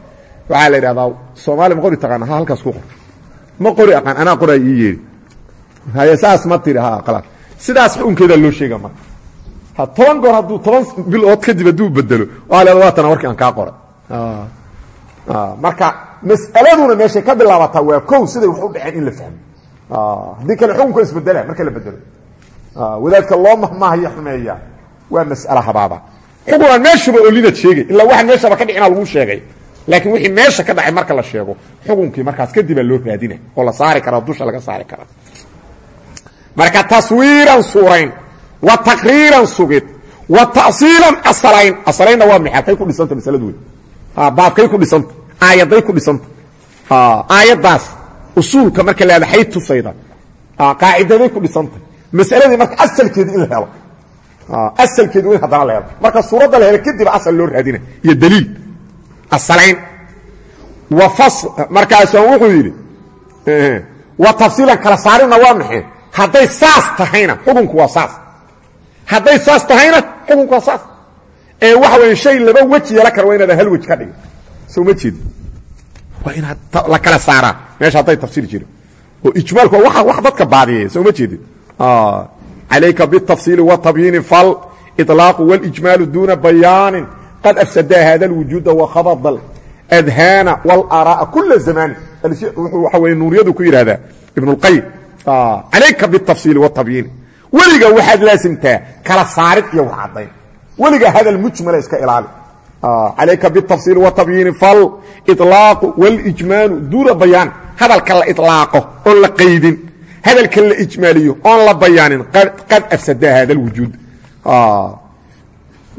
waxaa la yidhahdaa soomaaliya ma qori taqaana ha halkaas ku qor ma qori aqaan anaa qoray ii yeedhi haye saas ma tiri ha qalaad. Sidaas xukunkeedaa loo sheega marka ha toban goor hadduu toban bilood kadib hadduu bedelo waa leeda waatana warkii aan kaa qoray marka mas'aladuna meeshay ka bilaabataa waa kow siday wax u dhaceen in la fahmo. Haddii kale xukunka isbedela marka la bedelo wadaadka loo mahmaahayo xumeeya waa mas'alo habaaba. Xukun aan meeshuba olinaad sheegay ilaa waxaan meeshaba ka dhicina lagu sheegay. Laakiin wixii meesha ka dhacay marka la sheego xukunkii markaas kadibaa loo raadina oo la saari karaa dusha laga saari karaa marka taswiiran suurayn wa taqriiran sugid wa ta'siilan asalayn asalaynna waa maxay? Halkay ku dhisanta masaladu wey baabkay ku dhisanta aayaday ku dhisanta aayaddaas usuulka marka la hay tusayda qaacidaday ku dhisantay masaladii marka asalkeedi in la helo asalkeedi in haddana la helo. Marka suuradda la helo kadib asal loo raadina iyo daliil asalayn. Markaasuu wuxuu yidhi wa tafsiilan kala saarinna waa maxay? Hadday saas tahayna xukunku waa saas. Hadday saas tahayna xukunku waa saas. Ee waxa weya shay laba weji yeela kara waa inaadan hal wej ka dhigin soo ma jeedi waa inaad la kala saaraa meesha hadday tafsiir jiro oo ijmaalku waa wax dadka baadiyaya soo ma jeedid calayka biالtafsiili watabyiini fal iطlaaqu wاlijmaalu duuna bayaanin qad afsadaa hada اlwujuuda wakhabada adhaana wاlara'a kula zamaani wuxuu waxa weye nuuriyadu ku yidhahdaa ibn اlqayim calayka biالtafsiili watabyiini weliga waxaad laasimtaa kala saarid iyo wax caddayn weliga hadal mujmala iska ilaali calayka biالtafsiili watabyiini fal iطlaaqu wاlijmaalu duuna bayaan hadalka la ilaaqo oon la qaydin hadalka la ijmaaliyo oon la bayaanin qad afsadaa hada اlwujuud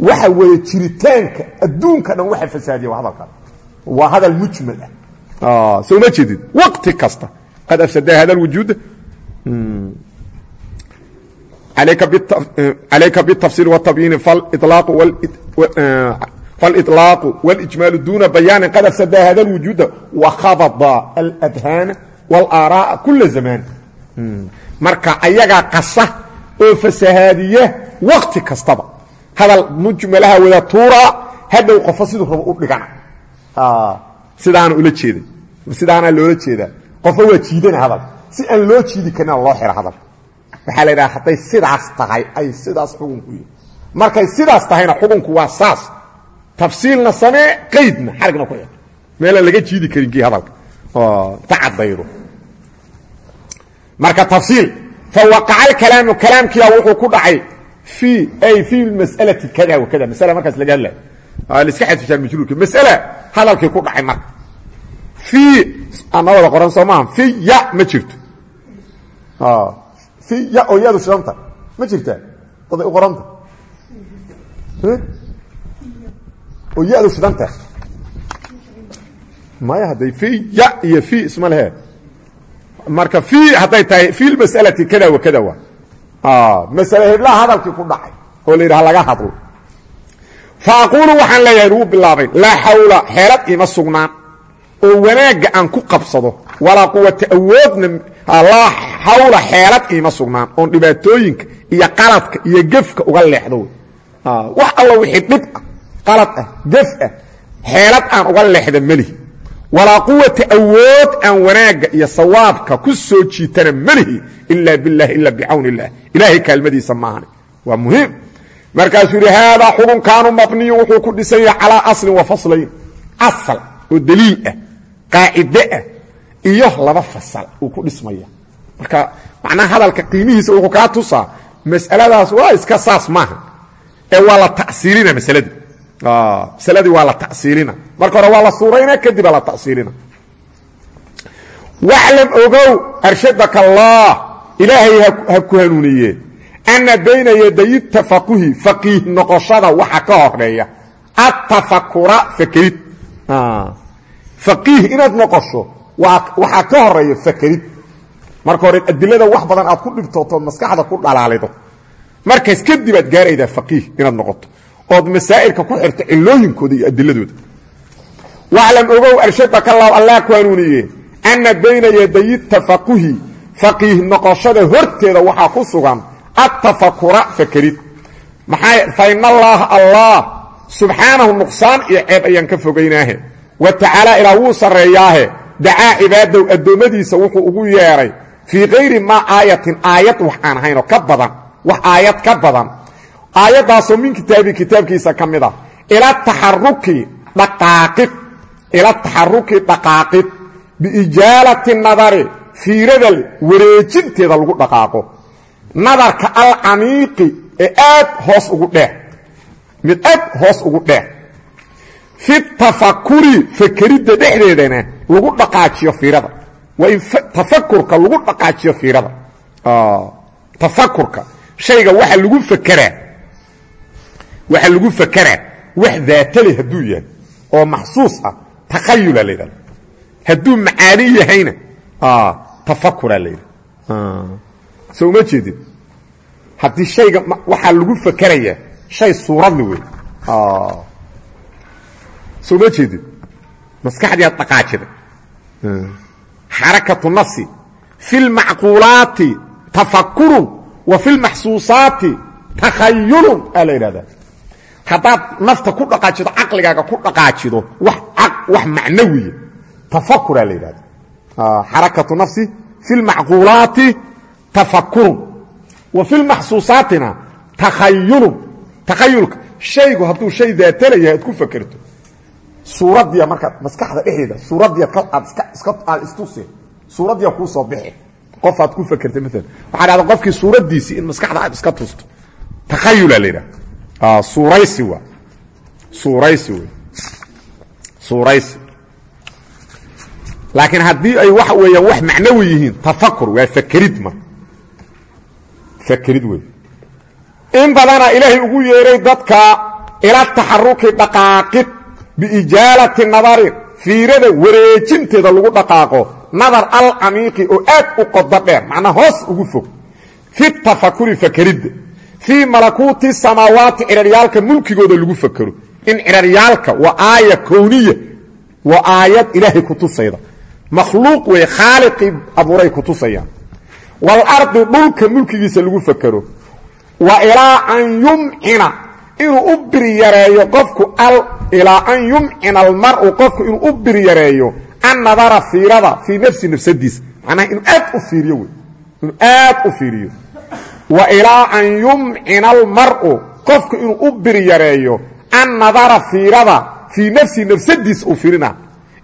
waxa weeye jiritaanka adduunka dhan waxa fasaadiya waa hadalka waa hadal mujmal ah soo ma jeedid waqti kasta qad afsadaa hada اlwujuud calayka bالtafsiil wالtabyiini fاliطlaaqu wاlijmaalu duuna bayaanin qad afsadaa hada اlwujuuda wakhabada aladhaana wاlaaraa'a kula zamaan marka ayagaa qasa oo fasahaadiya wakti kastaba hadal mujmalaha wada tuuraa hadhow qofo siduu rabo u dhigana sidaana ula jeeday sidaana loola jeedaa qofo waa jiidana hadal si aan loo jiidi karina loo xira hadal waxaa la yidhaha hadday sidaas tahay ay sidaas xukunku yihi markay sidaas tahayna xukunku waa saas tafsiilna samee qaydna xarigna ku xir meelaan laga jiidi karin kii hadalka. Ta caddaydo marka tafsiil fawaqaca alkalaamu kalaamkiia wuxuu ku dhacay fii ay fii masalati kada wa kada masala markaas laga hadlayo laiska xadfishaan majruurka. Masala hadalkii ku dhacay marka. Fii ana wada qoran soo maaha fi ya ma jirto. Fi ya oo yadu shidanta ma jirtaa? Daday u qoranta oo yadu shidanta maya hadday fi ya iyo fi isma lehe. Marka fi hadday tahay fi masalati kada wa kada wa. Masale heblaha hadalkii ku dhacay oo la yidhaha laga hadlo. Fa aquulu waxaan leeyahay wuu bilaabay laa xawla xeelad ima sugnaan oo wanaagga aan ku qabsado walaa quwata awoodna laa xawla xeelad iima sugnaan oon dhibaatooyinka iyo qaladka iyo gefka uga leexdo. Wax alla wixii dhib ah qalad ah gef ah xeelad aan uga leexda melihi walaa quwata awood aan wanaagga iyo sawaabka ku soo jiitana melihi ilaa bilahi ila bicawni illah ilaahay kaalmadiisa maahane waa muhiim. Markaasuu yidhi haadaa xukunkaanu mabniyun wuxuu ku dhisan yahay calaa aslin wa faslayn. Asal oo daliil ah ah iyo laba fasal uu ku dhismaya. Marka macnaha hadalka qiimihiisa wuxuu kaa tusaa mas'aladaas waa iska saas maaha. Ee waa la tasiilina masaladii masaladii waa la tasiilina marka hore waa la la tasiilina waclam ogow arshadaka allah. Ilaahay ha ku bayna yaday tafaquhi faqiih noqoshada waxa ka horreeya atafakura fakerid faqiih inaad noqosho waxaa ka horreeya fakerid marka hore adilada wax badan aad ku dhibtooto maskaxda ku dhalaalido markaas kadib aad gaaraydaa faqiih inaad ood masaa'ilka ku xirto cilooyinkooda iyo adiladooda waclam ogow arshadaka allahu allah ku hanuuniye ana bayna yaday tafaquhi faqiih noqoshada horteeda waxaa ku sugan atafakura fakerid. Maxaa fa in allah subxaanahu nuqsaan iyo ceeb ayaan ka fogaynaahe. Wa tacaala ilaa wuu sarreeyaahe. Dacaa cibaadahu addoommadiisa wuxuu ugu yeedhay fii kayri maa aayatin aayad wax aan ahaynoo wax aayad ka badan aayaddaasoo min kitaabi kitaabkiisa ka mid ah ila taxaruki dhaqaaqid ila taxaruki dhaqaaqid biijaalati nadari fiirada wareejinteeda lagu dhaqaaqo. Nadarka alcamiiqi ee aad hoos ugu dheer mid aad hoos ugu dheer fi tafakuri fakeridda dhexdeedana lagu dhaqaajiyo fiirada. Waa in tafakurka lagu dhaqaajiyo fiirada. Tafakurka shayga waxa lagu fakeraa waxa lagu fakeraa wax daatale hadduu yahay oo maxsuus ah takhayula la yidhahda hadduu macaani yahayna tafakuraa la yidhahda so uma jeedid haddii shayga waxaa lagu fakerayaa shay suuradle wey so uma jeedid maskaxdii aad dhaqaajiday xarakatu nafsi fi اlmacquulaati tafakurun wa fi اlmaxsuusaati takhayulun aa la haddaad nafta ku dhaqaajido caqligaaga ku dhaqaajido wax macnawiya tafakuraa la yidhahda xarakatu nafsi fi اlmacquulaati tafakurun wa fi lmaxsuusaatina takhayulun takhayulka shaygu hadduu shay daatalayahay ad ku fakerto suuraddiya markaad maskaxda dhexdeeda suuraddiiad aad istuse suuraddiya kuu soo bixi qof aad ku fakertay maalan waxaa dhahda qofkii suuraddiisii in maskaxda aad iska tusto. Takhayula la yidhaha suuraysi waa suuraysi wey suuraysi laakiin haddii ay waxa weeyaan wax macnawi yihiin tafakur waa fakerid marka fakerid wey in badana ilaahay ugu yeeray dadka ila taxaruki dhaqaaqid biijaalati nadarin fiirada wareejinteeda lagu dhaqaaqo nadar alcamiiqi oo aad u qodo dheer hoos ugu fog. Fi tafakuri fakeridda fii malakuuti samaawaati ciraryaalka mulkigooda lagu fakero in ciraryaalka waa aaya kowniya waa aayad ilaahay kutusayda makhluuq wey khaaliqii abuuray kutusayaan waalardi dhulka mulkigiisa lagu fakero wa ilaa an yumcina inuu u biryareeyo qofku ilaa an yumcina almaru qofku inuu u biryareeyo annadara fiirada fii nafsi nafsadiisa macnaha inuu aad u fiiriyo wey. Inuu aad u fiiriyo wa ilaa an yumcina almar'u. Qofku inuu u biryareeyo annadara fiirada fii nafsi nafsadiisa uu fiirina.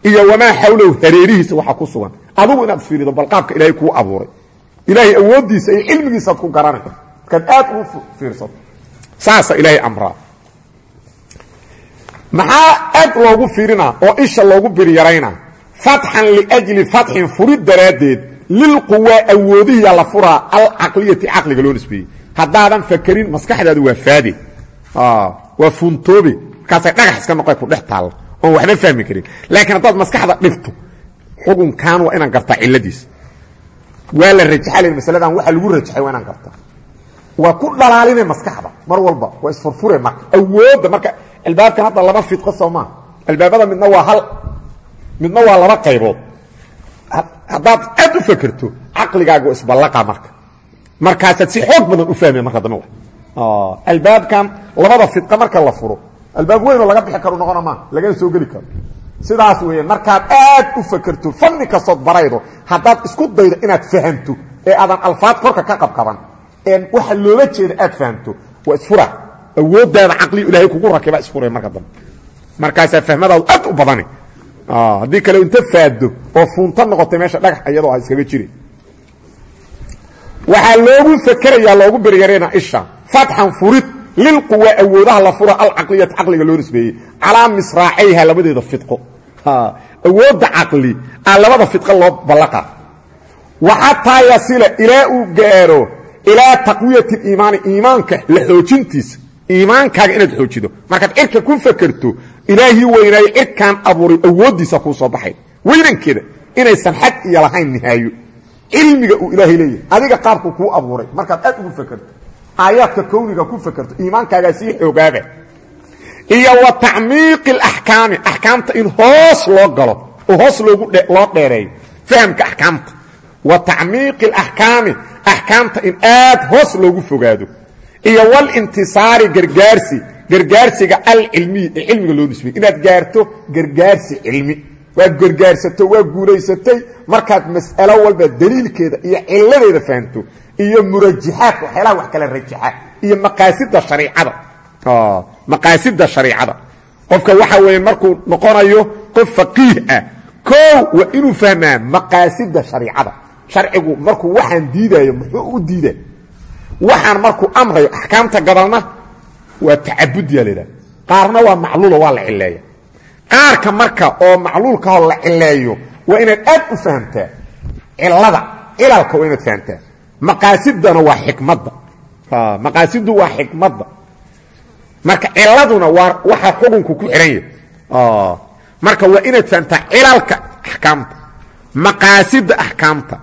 Iyo wamaa xawlahu hareerihiisa waxaa ku sugan. Adugu inaad fiirido balqaabka ilaahay kuu abuuray. Ilaahay awooddiisa iyo cilmigiisaad ku garanay markaad aad ugu fiirsato saasa ilaahay amraa. Maxaa aad loogu fiirinaa oo isha loogu biryaraynaa fatxan liajli fatxin furid daraaddeed lilquwaa awoodihiya la furaa alcaqliyati caqliga loo nisbeeyey haddaadan fakerin maskaxdaadu waa faade waa funtoobe markaasay dhagax iska noqo ku dhex taalla oon waxba fahmi karin laakiin haddaad maskaxda dhifto xukunkan waa inaan gartaa ciladiisa waa la rajaxal masaladan waxa lagu rajaxay waa inaan gartaa waa ku dhalaaline maskaxda mar walba waa isfurfure marka awoodda marka albaabkan hadda laba fidqo soo maaha albaabada midna waa hal midna waa laba qaybood haddaad aad u fakerto caqligaaga isballaqa marka. Markaasaad si xoog badan u fahmaya marka dambe albaabkan labada fidqa marka la furo albaab weynoo laga bixi karo noqona maa lagana soo geli karo. Sidaas weeye markaad aad u fakerto fanni kastood baraydo haddaad isku daydo inaad fahamto ee aadan alfaad korka ka qabqaban ee waxa loola jeeda aad fahamto waa isfura. Awooddaada caqliga ilaahay kugu rakiba isfura marka markaasaa fahmadaadu aad u badani haddii kale inta faaddo oo fuunta noqotay meesha dhagax iyadoo ah iskaga jiri. Waxaa loogu fakerayaa loogu beryareena isha. Fatxan furid lilquwa awoodaha la fura alcaqliyat caqliga loo nisbeeyey. Calaa misraacayha labadeeda fidqo awoodda caqli a labada fidqo loo ballaqa. Waxataa yasila ilaa uu gaaro ilaa taqwiyati iimaani iimaanka la xoojintiisa iimaankaaga inaad xoojido. Markaad cirka ku fakerto ilaahii weynaayo cirkaan abuuray awooddiisa kuu soo baxay. Weynankeeda inaysan xad iyo lahayn nihaayo. Cilmiga uu ilaahay leeyahay. Adiga qaabku kuu abuuray. Markaad aad ugu fakerto aayaadka kowniga ku fakerto iimaankaagaa sii xoogaaba iyo wa tacmiiqi alaxkaami axkaamta in hoos loo galo oo hoos loogu loo dheereeyo. Fahamka axkaamta. Wa tacmiiqi alaxkaami axkaamta in aad hoos loogu fogaado. Iyo walintisaari gargaarsi gargaarsiga alcilmiyi ee cilmiga loo nisbay inaad gaarto gargaarsi cilmi. Waad gargaarsato waa guulaysatay. Markaad mas'alo walba daliilkeeda iyo ciladeeda fahamto iyo murajaxaadka waxyaalaha wax kala rajaxa iyo maqaasida shariicada. Maqaasida shariicada. Qofka waxa weeye markuu noqonayo qof faqiih ah koow waa inuu fahmaa maqaasida shariicada. Sharcigu markuu waxaan diidaayo muxuu u diida waxaan markuu amrayo axkaamta gadalna waa tacabudiya laidhaha qaarna waa macluulo waa la cileeya qaarka marka oo macluulkahoo la cileeyo waa inaad aad u fahamtaa cilada cilalka waa inaad fahamtaa. Maqaasidana waa xikmadda. Maqaasidu waa xikmadda. Marka ciladuna waa waxa xukunku ku xihan yahay. Marka waa inaad fahamtaa cilalka axkaamta. Maqaasida axkaamta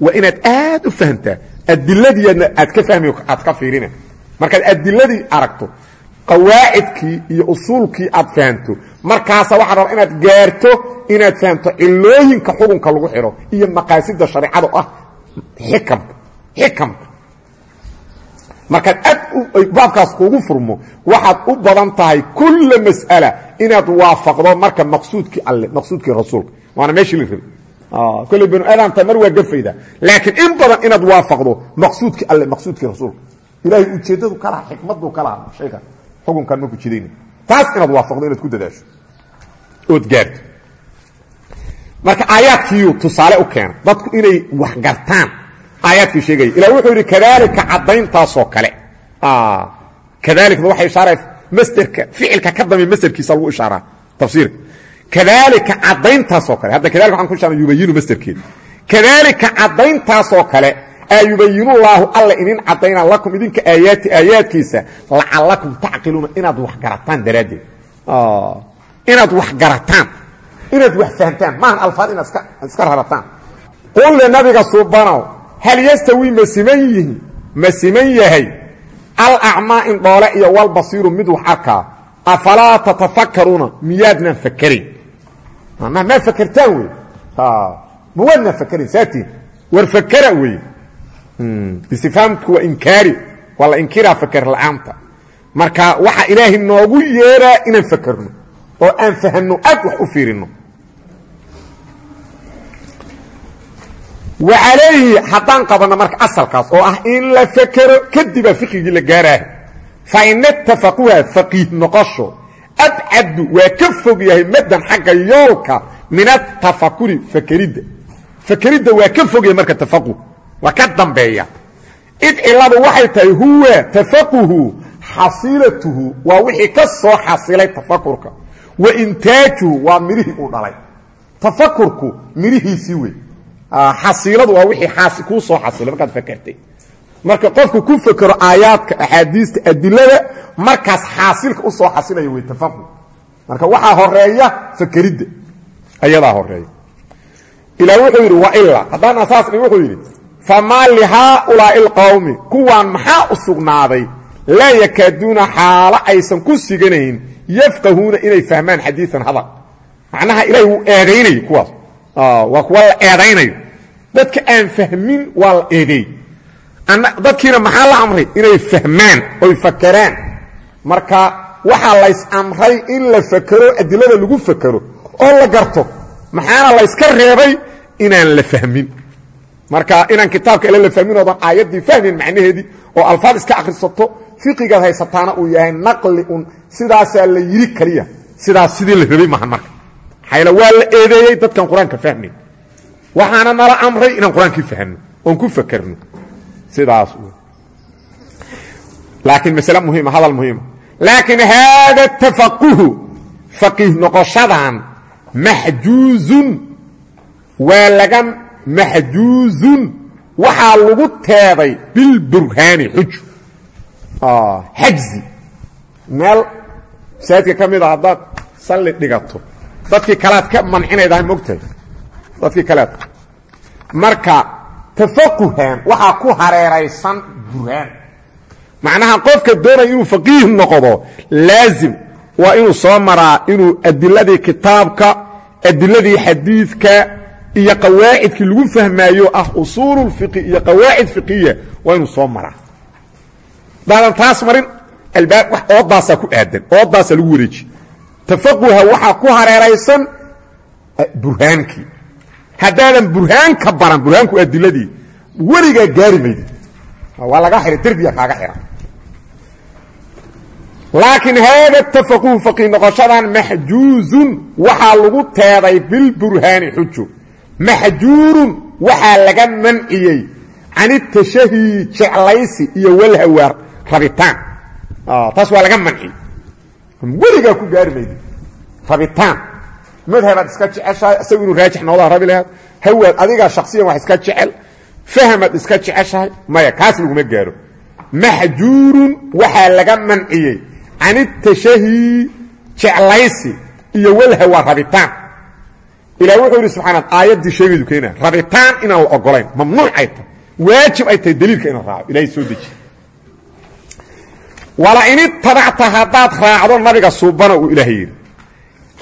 waa inaad aad u fahamtaa. Adiladiina aad ka fahmi aad ka fiirina. Markaad adiladii aragto qawaacidkii iyo usuulkii aad fahamto. Markaasa waxaa raba inaad gaarto inaad fahamto cilooyinka xukunka lagu xidho iyo maqaasida shareecada ah. Xikamka xikamka markaad aad baabkaas kuugu furmo waxaad u badan tahay kulla mas'ala inaad waafaqdo marka maqsuudkii alle maqsuudkii rasuulka. Waana meeshii la rabay. Kolley banu aadamta mar waa gafayda laakiin in badan inaad waafaqdo maqsuudkii alle maqsuudkii rasuulka. Ilaahay ujeeddadu ka laha xikmaddu ka laha shaygan xukunkan markuu jidayna taas inaad waafaqdo inaad ku dadaasho. Ood gaarto. Marka aayaadkiiyu tusaale u keena dadku inay wax gartaan aayaadkii sheegaya ilah wuxuu yidhi kadaalika caddayntaasoo kale. Kadaalikda waxay ishaaray masderka ficilka ka dambe masderkiisa lagu ishaaraa. Tafsiirka kadaalika caddayntaasoo kale. Hadda kadalika waxaan ku ishaarna yubayinu masderkeeda kadaalika caddayntaasoo kale aa yubayinullaahu alla idin caddaynaa lakum idinka aayaati aayaadkiisa lacallakum tacqiluuna inaad wax garataan daraaddeed. Inaad wax garataan. Inaad wax fahamtaan. Maahan alfaad inaad iska rarataan qul le nabiga suubanow hal yastawi? Ma siman yihiin ma siman yahay? Alacmaa in dhoole iyo walbasiiru mid wax arkaa afalaa tatafakaruuna miyaadnaan fakerayn ma ma fakertaan wey ma waadnaan fakerayn saatiin war fakera wey istifhaamku waa inkaari waa la inkiraa faker la'aanta. Marka waxaa ilaahay noogu yeeraa inaan fakerno oo aan fahanno aad wax u fiirinno wa calayhi haddaan qabanno marka asalkaas oo ah in la fekero kadibaa fiqigii la gaaraaha fa in ittafaquuha faqiih noqosho. Abcadu waa ka fog yahay maddan xagga yoolka min atafakuri fakeridda fakeridda waa ka fog yahay marka tafaquh waa ka dambeeya. Id ciladu waxay tahay huwa tafaquhu xasilatuhu. Waa wixii ka soo xasilay tafakurka. Wa intaajuhu waa midhihii uu dhalay. Tafakurku midhihiisii wey waa fakertay marka qofku ku fekero aayaadka axaadiista adilada markaas xaasilka u soo xasilaya wey tafaquh marka waxaa horreeya fakeridda. Ayadaa horreeya ilaa wuxuu yidhi wa ila haddaan asaas dhi wuxuu yidhi famaa lihaaulaa'i alqowmi kuwaan maxaa u sugnaaday laa yakaaduuna xaalo aysan ku siganayn yafqahuuna inay fahmaan xadiian hadal macnaha ilahay wuu eedaynayo kuwaas waa kuwa la eedaynayo dadka aan fahmin waa la eedeey dadkiina maxaa la amray inay fahmaan oy fakeraan marka waxaa lays amray in la fakero adilada lagu fakero oo la garto maxaana layska reebay inaan la fahmin marka inaan kitaabka ila la fahmin oodan aayaddii fahmin macnaheedii oo alfaad iska akhrisato fiqigaad haysataana uu yahay naqli un sidaasaa la yidhi keliya sidaas sidii la rabay maahan marka. Maxayla waa la eedeeyey dadkan qur'aanka fahmay waxaana nala amray inaan qur'aankii fahno oon ku fakerno sidaas laakiin masle muhiima hadal muhiima laakiin haada tafaquhu faqiih noqoshadan maxjuuzun waa laga maxjuuzun waxaa lagu teeday bilburhaani xuju xajzi meel masaajidka ka mid a haddaad salli dhigato dadkii kalead ka mancinaydahay mogtahay dadkii kalead marka tafaquhan waxaa ku hareeraysan burhaan macnaha qofka doonaya inuu faqiih noqdo laazim waa inuu soo maraa inuu adiladii kitaabka adiladii xadiidka iyo qawaacidkii lagu fahmaayo ah usuululfiqi iyo qawaacid fiqiya waa inuu soo maraa. Daadan taas marin albaab oodaasaa ku aadan oodaasaa lagu wareeji. Tafaquha waxaa ku hareeraysan burhaankii. Haddaadan burhaanka baran burhaanku adiladii weligaa gaari maydi. Waa laga xihay derbiga kaaga xihan laakiin haada tafaquhu faqih noqoshadan maxjuuzun waxaa lagu teeday bilburhaani xujo maxjuurun waxaa laga manciyey can itashahi jeclaysi iyo walhawaar rabitaan. Taas waa laga manciyey weligaa ku gaari maydi. Rabitaan. Madhabaad iska jeceshahay isagu inuu raajix noqdaa rabi lahaad hawaad adigaa shaksiyan wax iska jecel. Fahmaad iska jeceshahay maya kaas laguma gaaro. Maxjuurun waxaa laga manciyey can itashahi jeclaysi iyo walhawa rabitaan ilah wuxuu yidhi subxaana aayaddii sheegaydu keena rabitaan inaan la ogolayn mamnuuc ay tahay waajib ay tahay daliilka inaan raaco ilahay soo dejiye wala in itabacta haddaad raacdo nabiga suubana uu ilaahay yidhi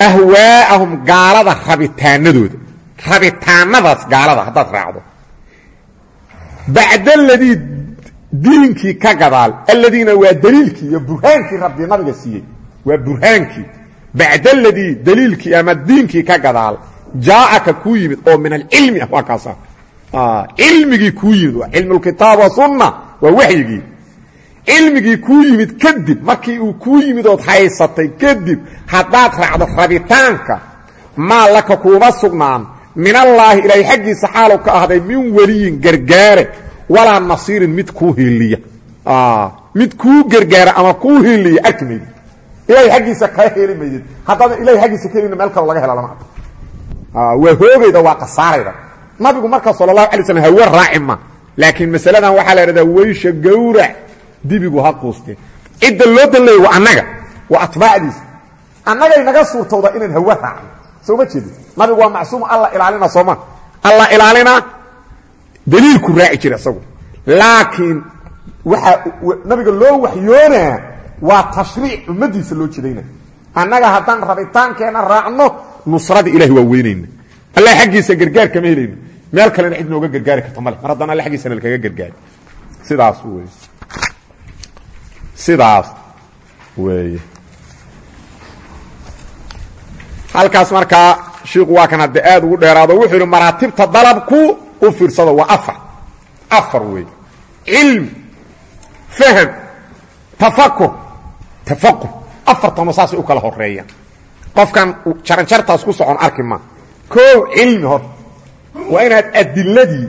ahwaa'ahum gaalada rabitaanadooda rabitaanadaas gaalada haddaad raacdo bacda aladii diinkii ka gadaal aladiina waa daliilkii iyo burhaankii rabbi nabiga siiyey waa burhaankii bacda aladii daliilkii ama diinkii ka gadaal jaaaka kuu yimid oo min alcilmi ah waa kaasa cilmigii kuu yimid waa cilmulkitaab wa sunna waa waxyigii cilmigii kuu yimid kadib markii uu kuu yimid ood haysatay kadib haddaad raacdo rabitaanka maa laka kuuma sugnaan min allaahi ilaahay xaggiisa xaalow ka ahday min weliyin gargaare walaa nasiirin mid kuu hiiliya mid kuu gargaara ama kuu hiiliya arki maydid ilahay aggiisa kaa heli maydid haddaadan ilahay aggiisa ka helina meel kaloo laga hela lama arko waa hoogayda waa kasaarayda nabigu markaa sal اlahu alay slam hawe raaci ma. Laakiin masaladan waxaa la idhahdaa weysha gawrac dibigu ha quuste. Cidda loo danleeya waa annaga waa atbaacdiisa. Annagay naga suurtowda inaan hawe raacno soo ma jeedin? Nabigu waa macsuum alla ilaalina sooma alla ilaalina daliilku raaci jira isagu. Laakiin waxaa nabiga loo waxyoonaa waa tashriic ummadiisa loo jedayna annaga haddaan rabitaankeenna raacno nusradii ilahi waa weynayna alla xaggiisa gargaar kama helayno meel kalena cid nooga gargaari karta male mar haddaan alle aggiisana lakaga gargaari. Sidaas wey sidaas weeye halkaas markaa shiiku waa kan hadde aad ugu dheeraado wuxuu yidhi maraatibta dalabku u fiirsado waa afar. Afar weeye cilmi faham tafakur tafaquh afartano saasay u kala horeeyaan qofkan jaranjartaas ku socon arki ma. Koow cilmi hor waa inaad adiladii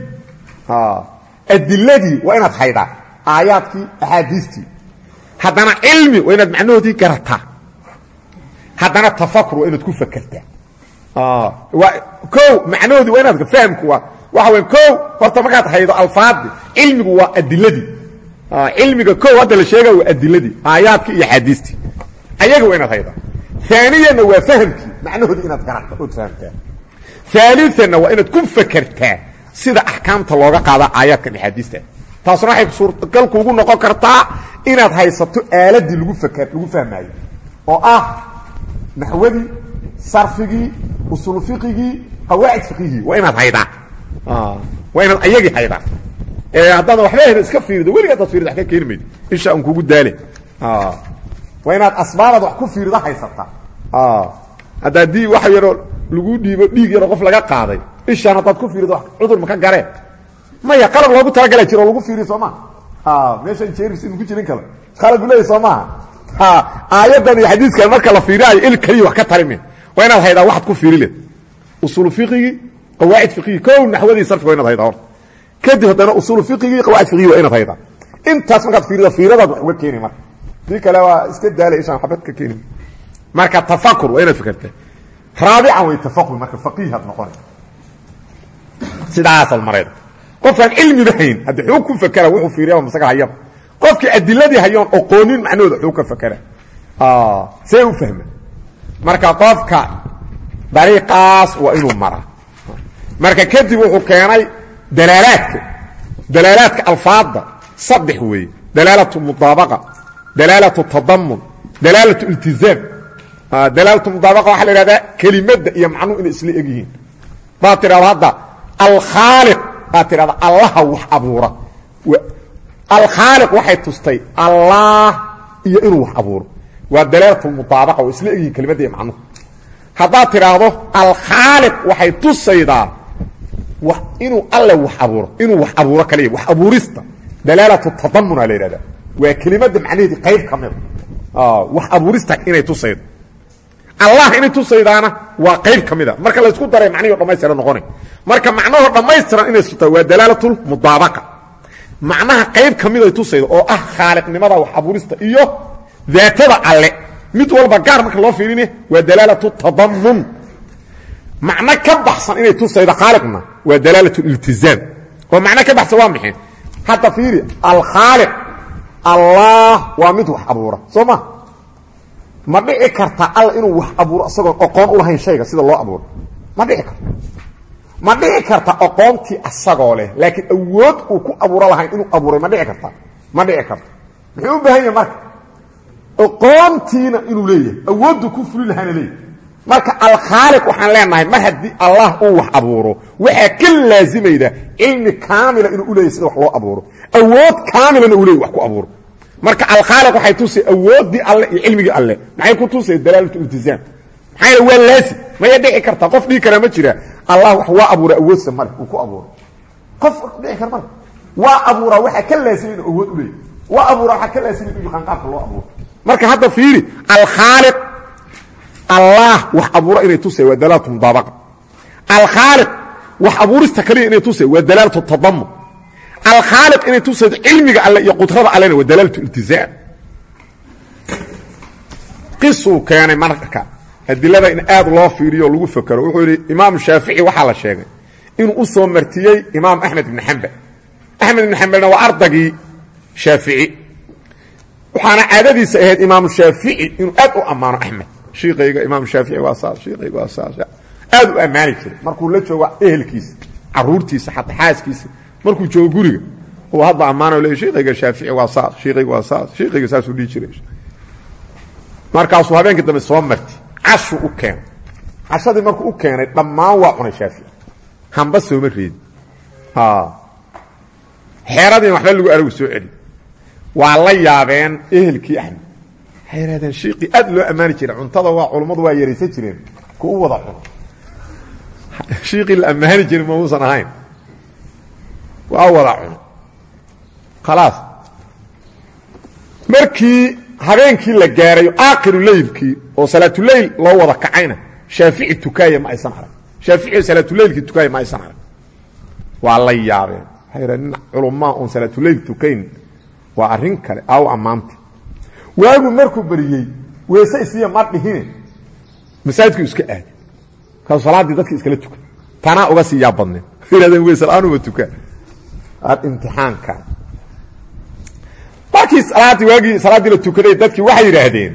adiladii waa inaad haydaa aayaadkii axaadiistii. Haddana cilmi waa inaad macnahoodii garataa. Haddana tafakur waa inaad ku fakertaa o macnahoodii waa inaad fahamku waa waxa weya ko horta markaad haydo alfaadi cilmigu waa adiladii cilmiga ko hadda la sheega waa adiladii aayaadkii iyo axaadiistii. Ayaga waa inaad haydaa aaniyanna waa fahamkii macnahoodii inaad garato ood fahamtaa aalianna waa inaad ku fakertaa sida axkaamta looga qaada aayaadkan axaadiista taasuna waxay suurtagal kuugu noqon kartaa inaad haysato aaladii lagu fakr lagu fahmaayo. Oo ah naxwadii sarfigii usul fiqigii qawaacid fiqihii waa inaad haydaa. Waa inaad ayagii haydaan ee haddaadan waxba haydo iska fiirido weliga adaad fiirida wax ka keeni maydo isha un kugu daale waa inaad asbaabaad wax ku fiirida haysataa hadda haddii wax yaroo lagu dhiibo dhiig yaroo qof laga qaaday ishaan haddaad ku fiirido cudur maka garee maya qalab loogu talagala jiro lagu fiiriyo soo maa meeshan jeris inu ku jirin kalo qalab leeyahy soo maaha aayaddan iyo xadiiskan marka la fiirinayo il keliya wax ka tarime waa inaad haydaa waxaad ku fiiri leed usuul fiqigii qawaacid fiqigii kow naxwadii sarfiga wa inaad haydaa horta kadib haddana usuul fiqigii qawaacid fiqigii waa inaad haydaa. Intaas markaad fiirido fiiradaad wax uga keeni marka. Dii kale waa iska daala ishaan xabad ka keeni marka tafakur waa inaad fikerta raabican way tafaqul marka faqiihaad noqona sidaasaad mareed. Qofkaan cilmiba hayn haddi xuu ku fakera wuxuu fiiriyaa masaga hayaba qofkii adiladii hayoon oqoonin macnahooda xuu ka fakera see u fahma. Marka qofka dariiqaas waa inuu maraa marka kadib wuxuu keenay dalaalaadka. Dalaalaadka alfaadda saddex weeye. Dalaalatu mudaabaqa. Dalaalatu tadamun dalaalatu iltizaam dalaalatu mudaabaqa waxaa la ihahdaa kelimadda iyo macnuhu inay isla eg yihiin baad tidhahdo hadda alkhaaliq baad tidhahda allaha wax abuura. Alkhaaliq waxay tustay allah iyo inuu wax abuuro. Waa dalaalatu mudaabaqa oo isla egyihiin kelimadda iyo macnuhu haddaad tidhaahdo alkhaaliq waxay tusaydaa inuu alle wax abuuro inuu wax abuuro kaliya wax abuurista. Dalaalatu tadamuna la yidhahda waa kelimadda macnaheedii qayb ka mida wax abuurista inay tusaydo allah inay tusaydaana waa qayb ka mida marka laysku daray macnihii o dhamaystiran noqonay. Marka macnahoo dhammaystiran inay tusta waa dalaalatulmudaabaqa macnaha qayb ka miday tusaydo oo ah khaaliqnimada wax abuurista iyo daatada alle. Mid walba gaar marka loo fiirin waa dalaalatu tadamun macno ka baxsan inay tusaydo khaaliqna waa dalaalatu iltizaam. Oo macno ka baxsan waa maxay? Hadda fiiri alkhaaliq allah waa mid wax abuura. Soo ma ma dhici karta alla inuu wax abuuro isagoon oqoon u lahayn shayga sida loo abuuro? Ma dhici karto ma dhici karta oqoontii asagoo leh laakiin awood uu ku abuuro lahayn inuu abuuray ma dhici karta? Ma dhici karto muxuu u baahan yahay marka? Oqoontiina inuu leeyahay awooddu ku fuli lahaana leeyahay. Marka alkhaaliq waxaan leenahay mar haddii allah uu wax abuuro waxaa ka laazimayda cilmi kaamila inuu u leeyahy sida wax loo abuuro. Awood kaamilana uu leeyahy wax ku abuuro marka alkhaaliq waxay tusay awooddii alle iyo cilmigii alle. Maxay ku tusay dalaalatu iltizaam maxaa yeel waa laazim karta. Qof dhihi karaa ma jira. Allah wax waa abuura awoodsa male uu ku abuuro qof dhici male. Waa abuuraa waxaa ka laazimay inuu awood u leeyahy waa abuuraa waxaa ka laazimay inuu loo abuuro marka hadda fiiri alkhaaliq allah wax abuura inay tusay waa dalaalatu mudaabaqa. Alkhaaliq wax abuurista kaliya inay tusay waa dalaalatu tadamun alkhaaliq inay tusaydo cilmiga alle iyo qudrada allena waa dalaalatu iltizaam qisuu keenay marka adilada in aad loo fiiriyo lagu fakero wuxuu yidhi imaam shaafici waxaa la sheegay inuu u soo martiyey imaam axmed ibni xambal axmed ibni xambalna waa ardagii shaafici waxaana caadadiisa ahayd imaamu shaafici inuu aad u ammaano axmed shiikayga imaam shaafici waa saas shiikayga waa saas. Aad u ammaani jiray. Markuu la joogo ehelkiisa caruurtiisa xataa xaaskiisa markuu joogo guriga uu hadba ammaano le shiikayga shaafici waa saas shiikayga waa saas shiikayga saasuu dhihi jiray. Markaasuu habeenkii dambe soo marti cashuu u keenay. Cashadii markuu u keenay dhammaan waa cunay shaafici. Hamba sooma reedi. Xeeradiin waxba lagu aragu soo celi waa la yaabeen ehelkii axmed waxay yidhahdeen shiiqii aad loo ammaani jiray cuntada waa culummadu waa yaraysan jireen. Ku u wada cuno. Shiiqii la ammaani jirin ma uusan ahayn waa wada cuno khalaas. Markii habeenkii la gaarayo aakhiru leylkii oo salaatuleyl loo wada kacayna shaafici tukaaya ma aysan arag shaafici salaatuleylkii tukaaya ma aysan arag waa la yaabeen. Yidhahdeen nin culummaa oon salaatuleyl tukayn waa arrin kale. Aaw ammaanta waagu markuu beriyey weese isiya ma dhihine. Masaajidku iska aaday kaasuu salaaddii dadka iskala tukan. Tanaa uga sii yaab badneen. Yidhahdeen weese la'aanuba tukaa aad imtixaanka. Markii salaaddii waagii salaaddii la tukaday dadkii waxay yidhaahdeen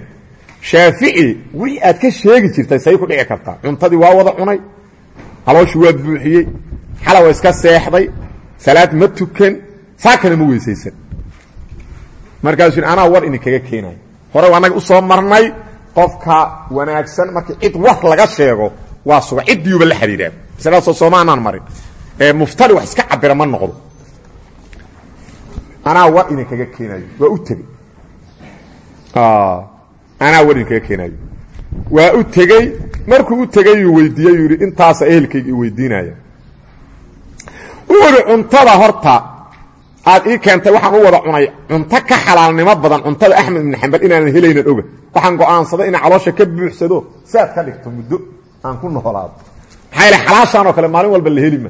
shaafici wixii aad ka sheegi jirtay say ku dhici kartaa. Cuntadii waa wada cunay calooshii waa buuxiyey xala waa iska seexday salaad ma tukan saakana ma weysaysan. Markaasuu yidhi anaa war idinkaga keenayo hore annaga u soo marnay qofka wanaagsan markii cid war laga sheego waa suga ciddiyuuba la xidhiidhaa. Masaladaasoo sooma anaan marin. Ee muftari wax iska cabira ma noqdo anaa war idin kaga keenayo. Waa u tegey. Anaa war idin kaga keenayo. Waa u tegey. Markuu u tegayuu weydiiyey yuu yidhi intaasa ehelkayga i weydiinaya idhi cuntada horta aad ii keentay waxaan u wada cunay cunto ka xalaalnimo badan cuntada axmed ibn xambal inaanan helaynan oga. Waxaan go'aansaday inaan caloosha ka buuxsado saad ka dhigto muddo aan ku noolaado. Maxaa yale xalaashaan oo kale maalin walba la heli ma.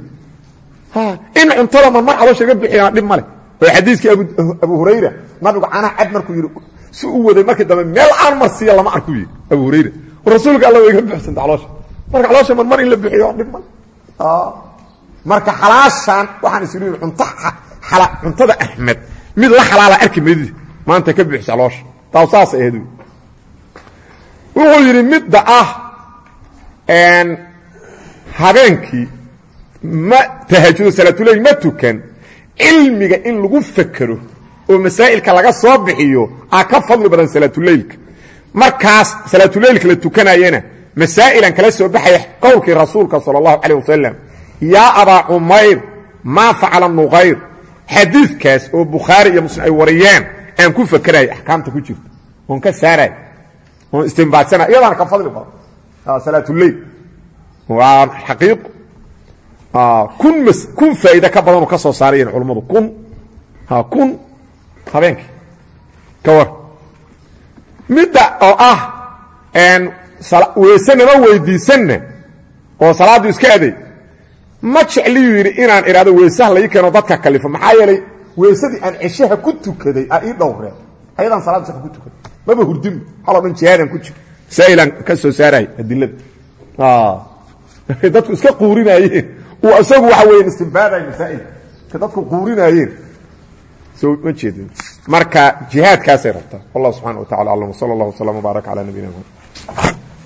In cuntada man mar caloosha ga dhib ma leh oo xadiiskii abu hurayra nabigu canaha cad markuu yidhi si u waday markii dambe meel aan marsiiya lama arku yidhi abu hurayra. Rasuulka alla way ga buuxsanta caloosha. Marka caloosha man mar in la buuxiyo dhib ma. Leh marka xalaashaan waxaan is yidhi cunto cuntada axmed mid la xalaala arki madid maanta ka buuxsa caloosha. Taa saasay ahayd. Wuxuu yidhi midda ah habeenkii ma tahajudo salaatuleyl ma tukan cilmiga in lagu fekero oo masaa'ilka laga soo bixiyo aa ka fadli badan salaatuleylka. Markaas salaatuleylka la tukanayana masaa'ilan kala soo baxaya qowlkii rasuulka sala allahu calayh wasalam yaa abaa cumayr maa facala nuqayr? Xadiidkaas oo bukhaari iyo muslim ay wariyeen aan ku fakeraya axkaamta ku jirta. Oon ka saaraya oon istimbaajsanaya iyadaana ka fadli badan. Salaatuleyl waa xaqiiqo kun kun faa'iide ka badanoo ka soo saarayen culammadu kun. Kun. Habeenkii. Ka war. Midda oo ah weysenama weydiisanna oo salaaddu iska aday ma jecliyuu yidhi inaan idhahdo weysaha lai keeno dadka kalifo maxaa yeelay weysadii aan ceshaha ku tukaday aa ii dhowreen ayadaan salaadda saka ku tukaday. Maba hurdinba haloo dhan jihaadan ku jiro masaa'ilaan ka soo saaraya adilada dadku iska quurinaayeen uu isagu waxa weya istimbaadayo masaa'il. Ka dadku quurinaayeen. So ma jeedin. Marka jihaadkaasay rabtaa. Wallah subxana wa tacala aclam wsala allah wslam wbaarak cala nabiyina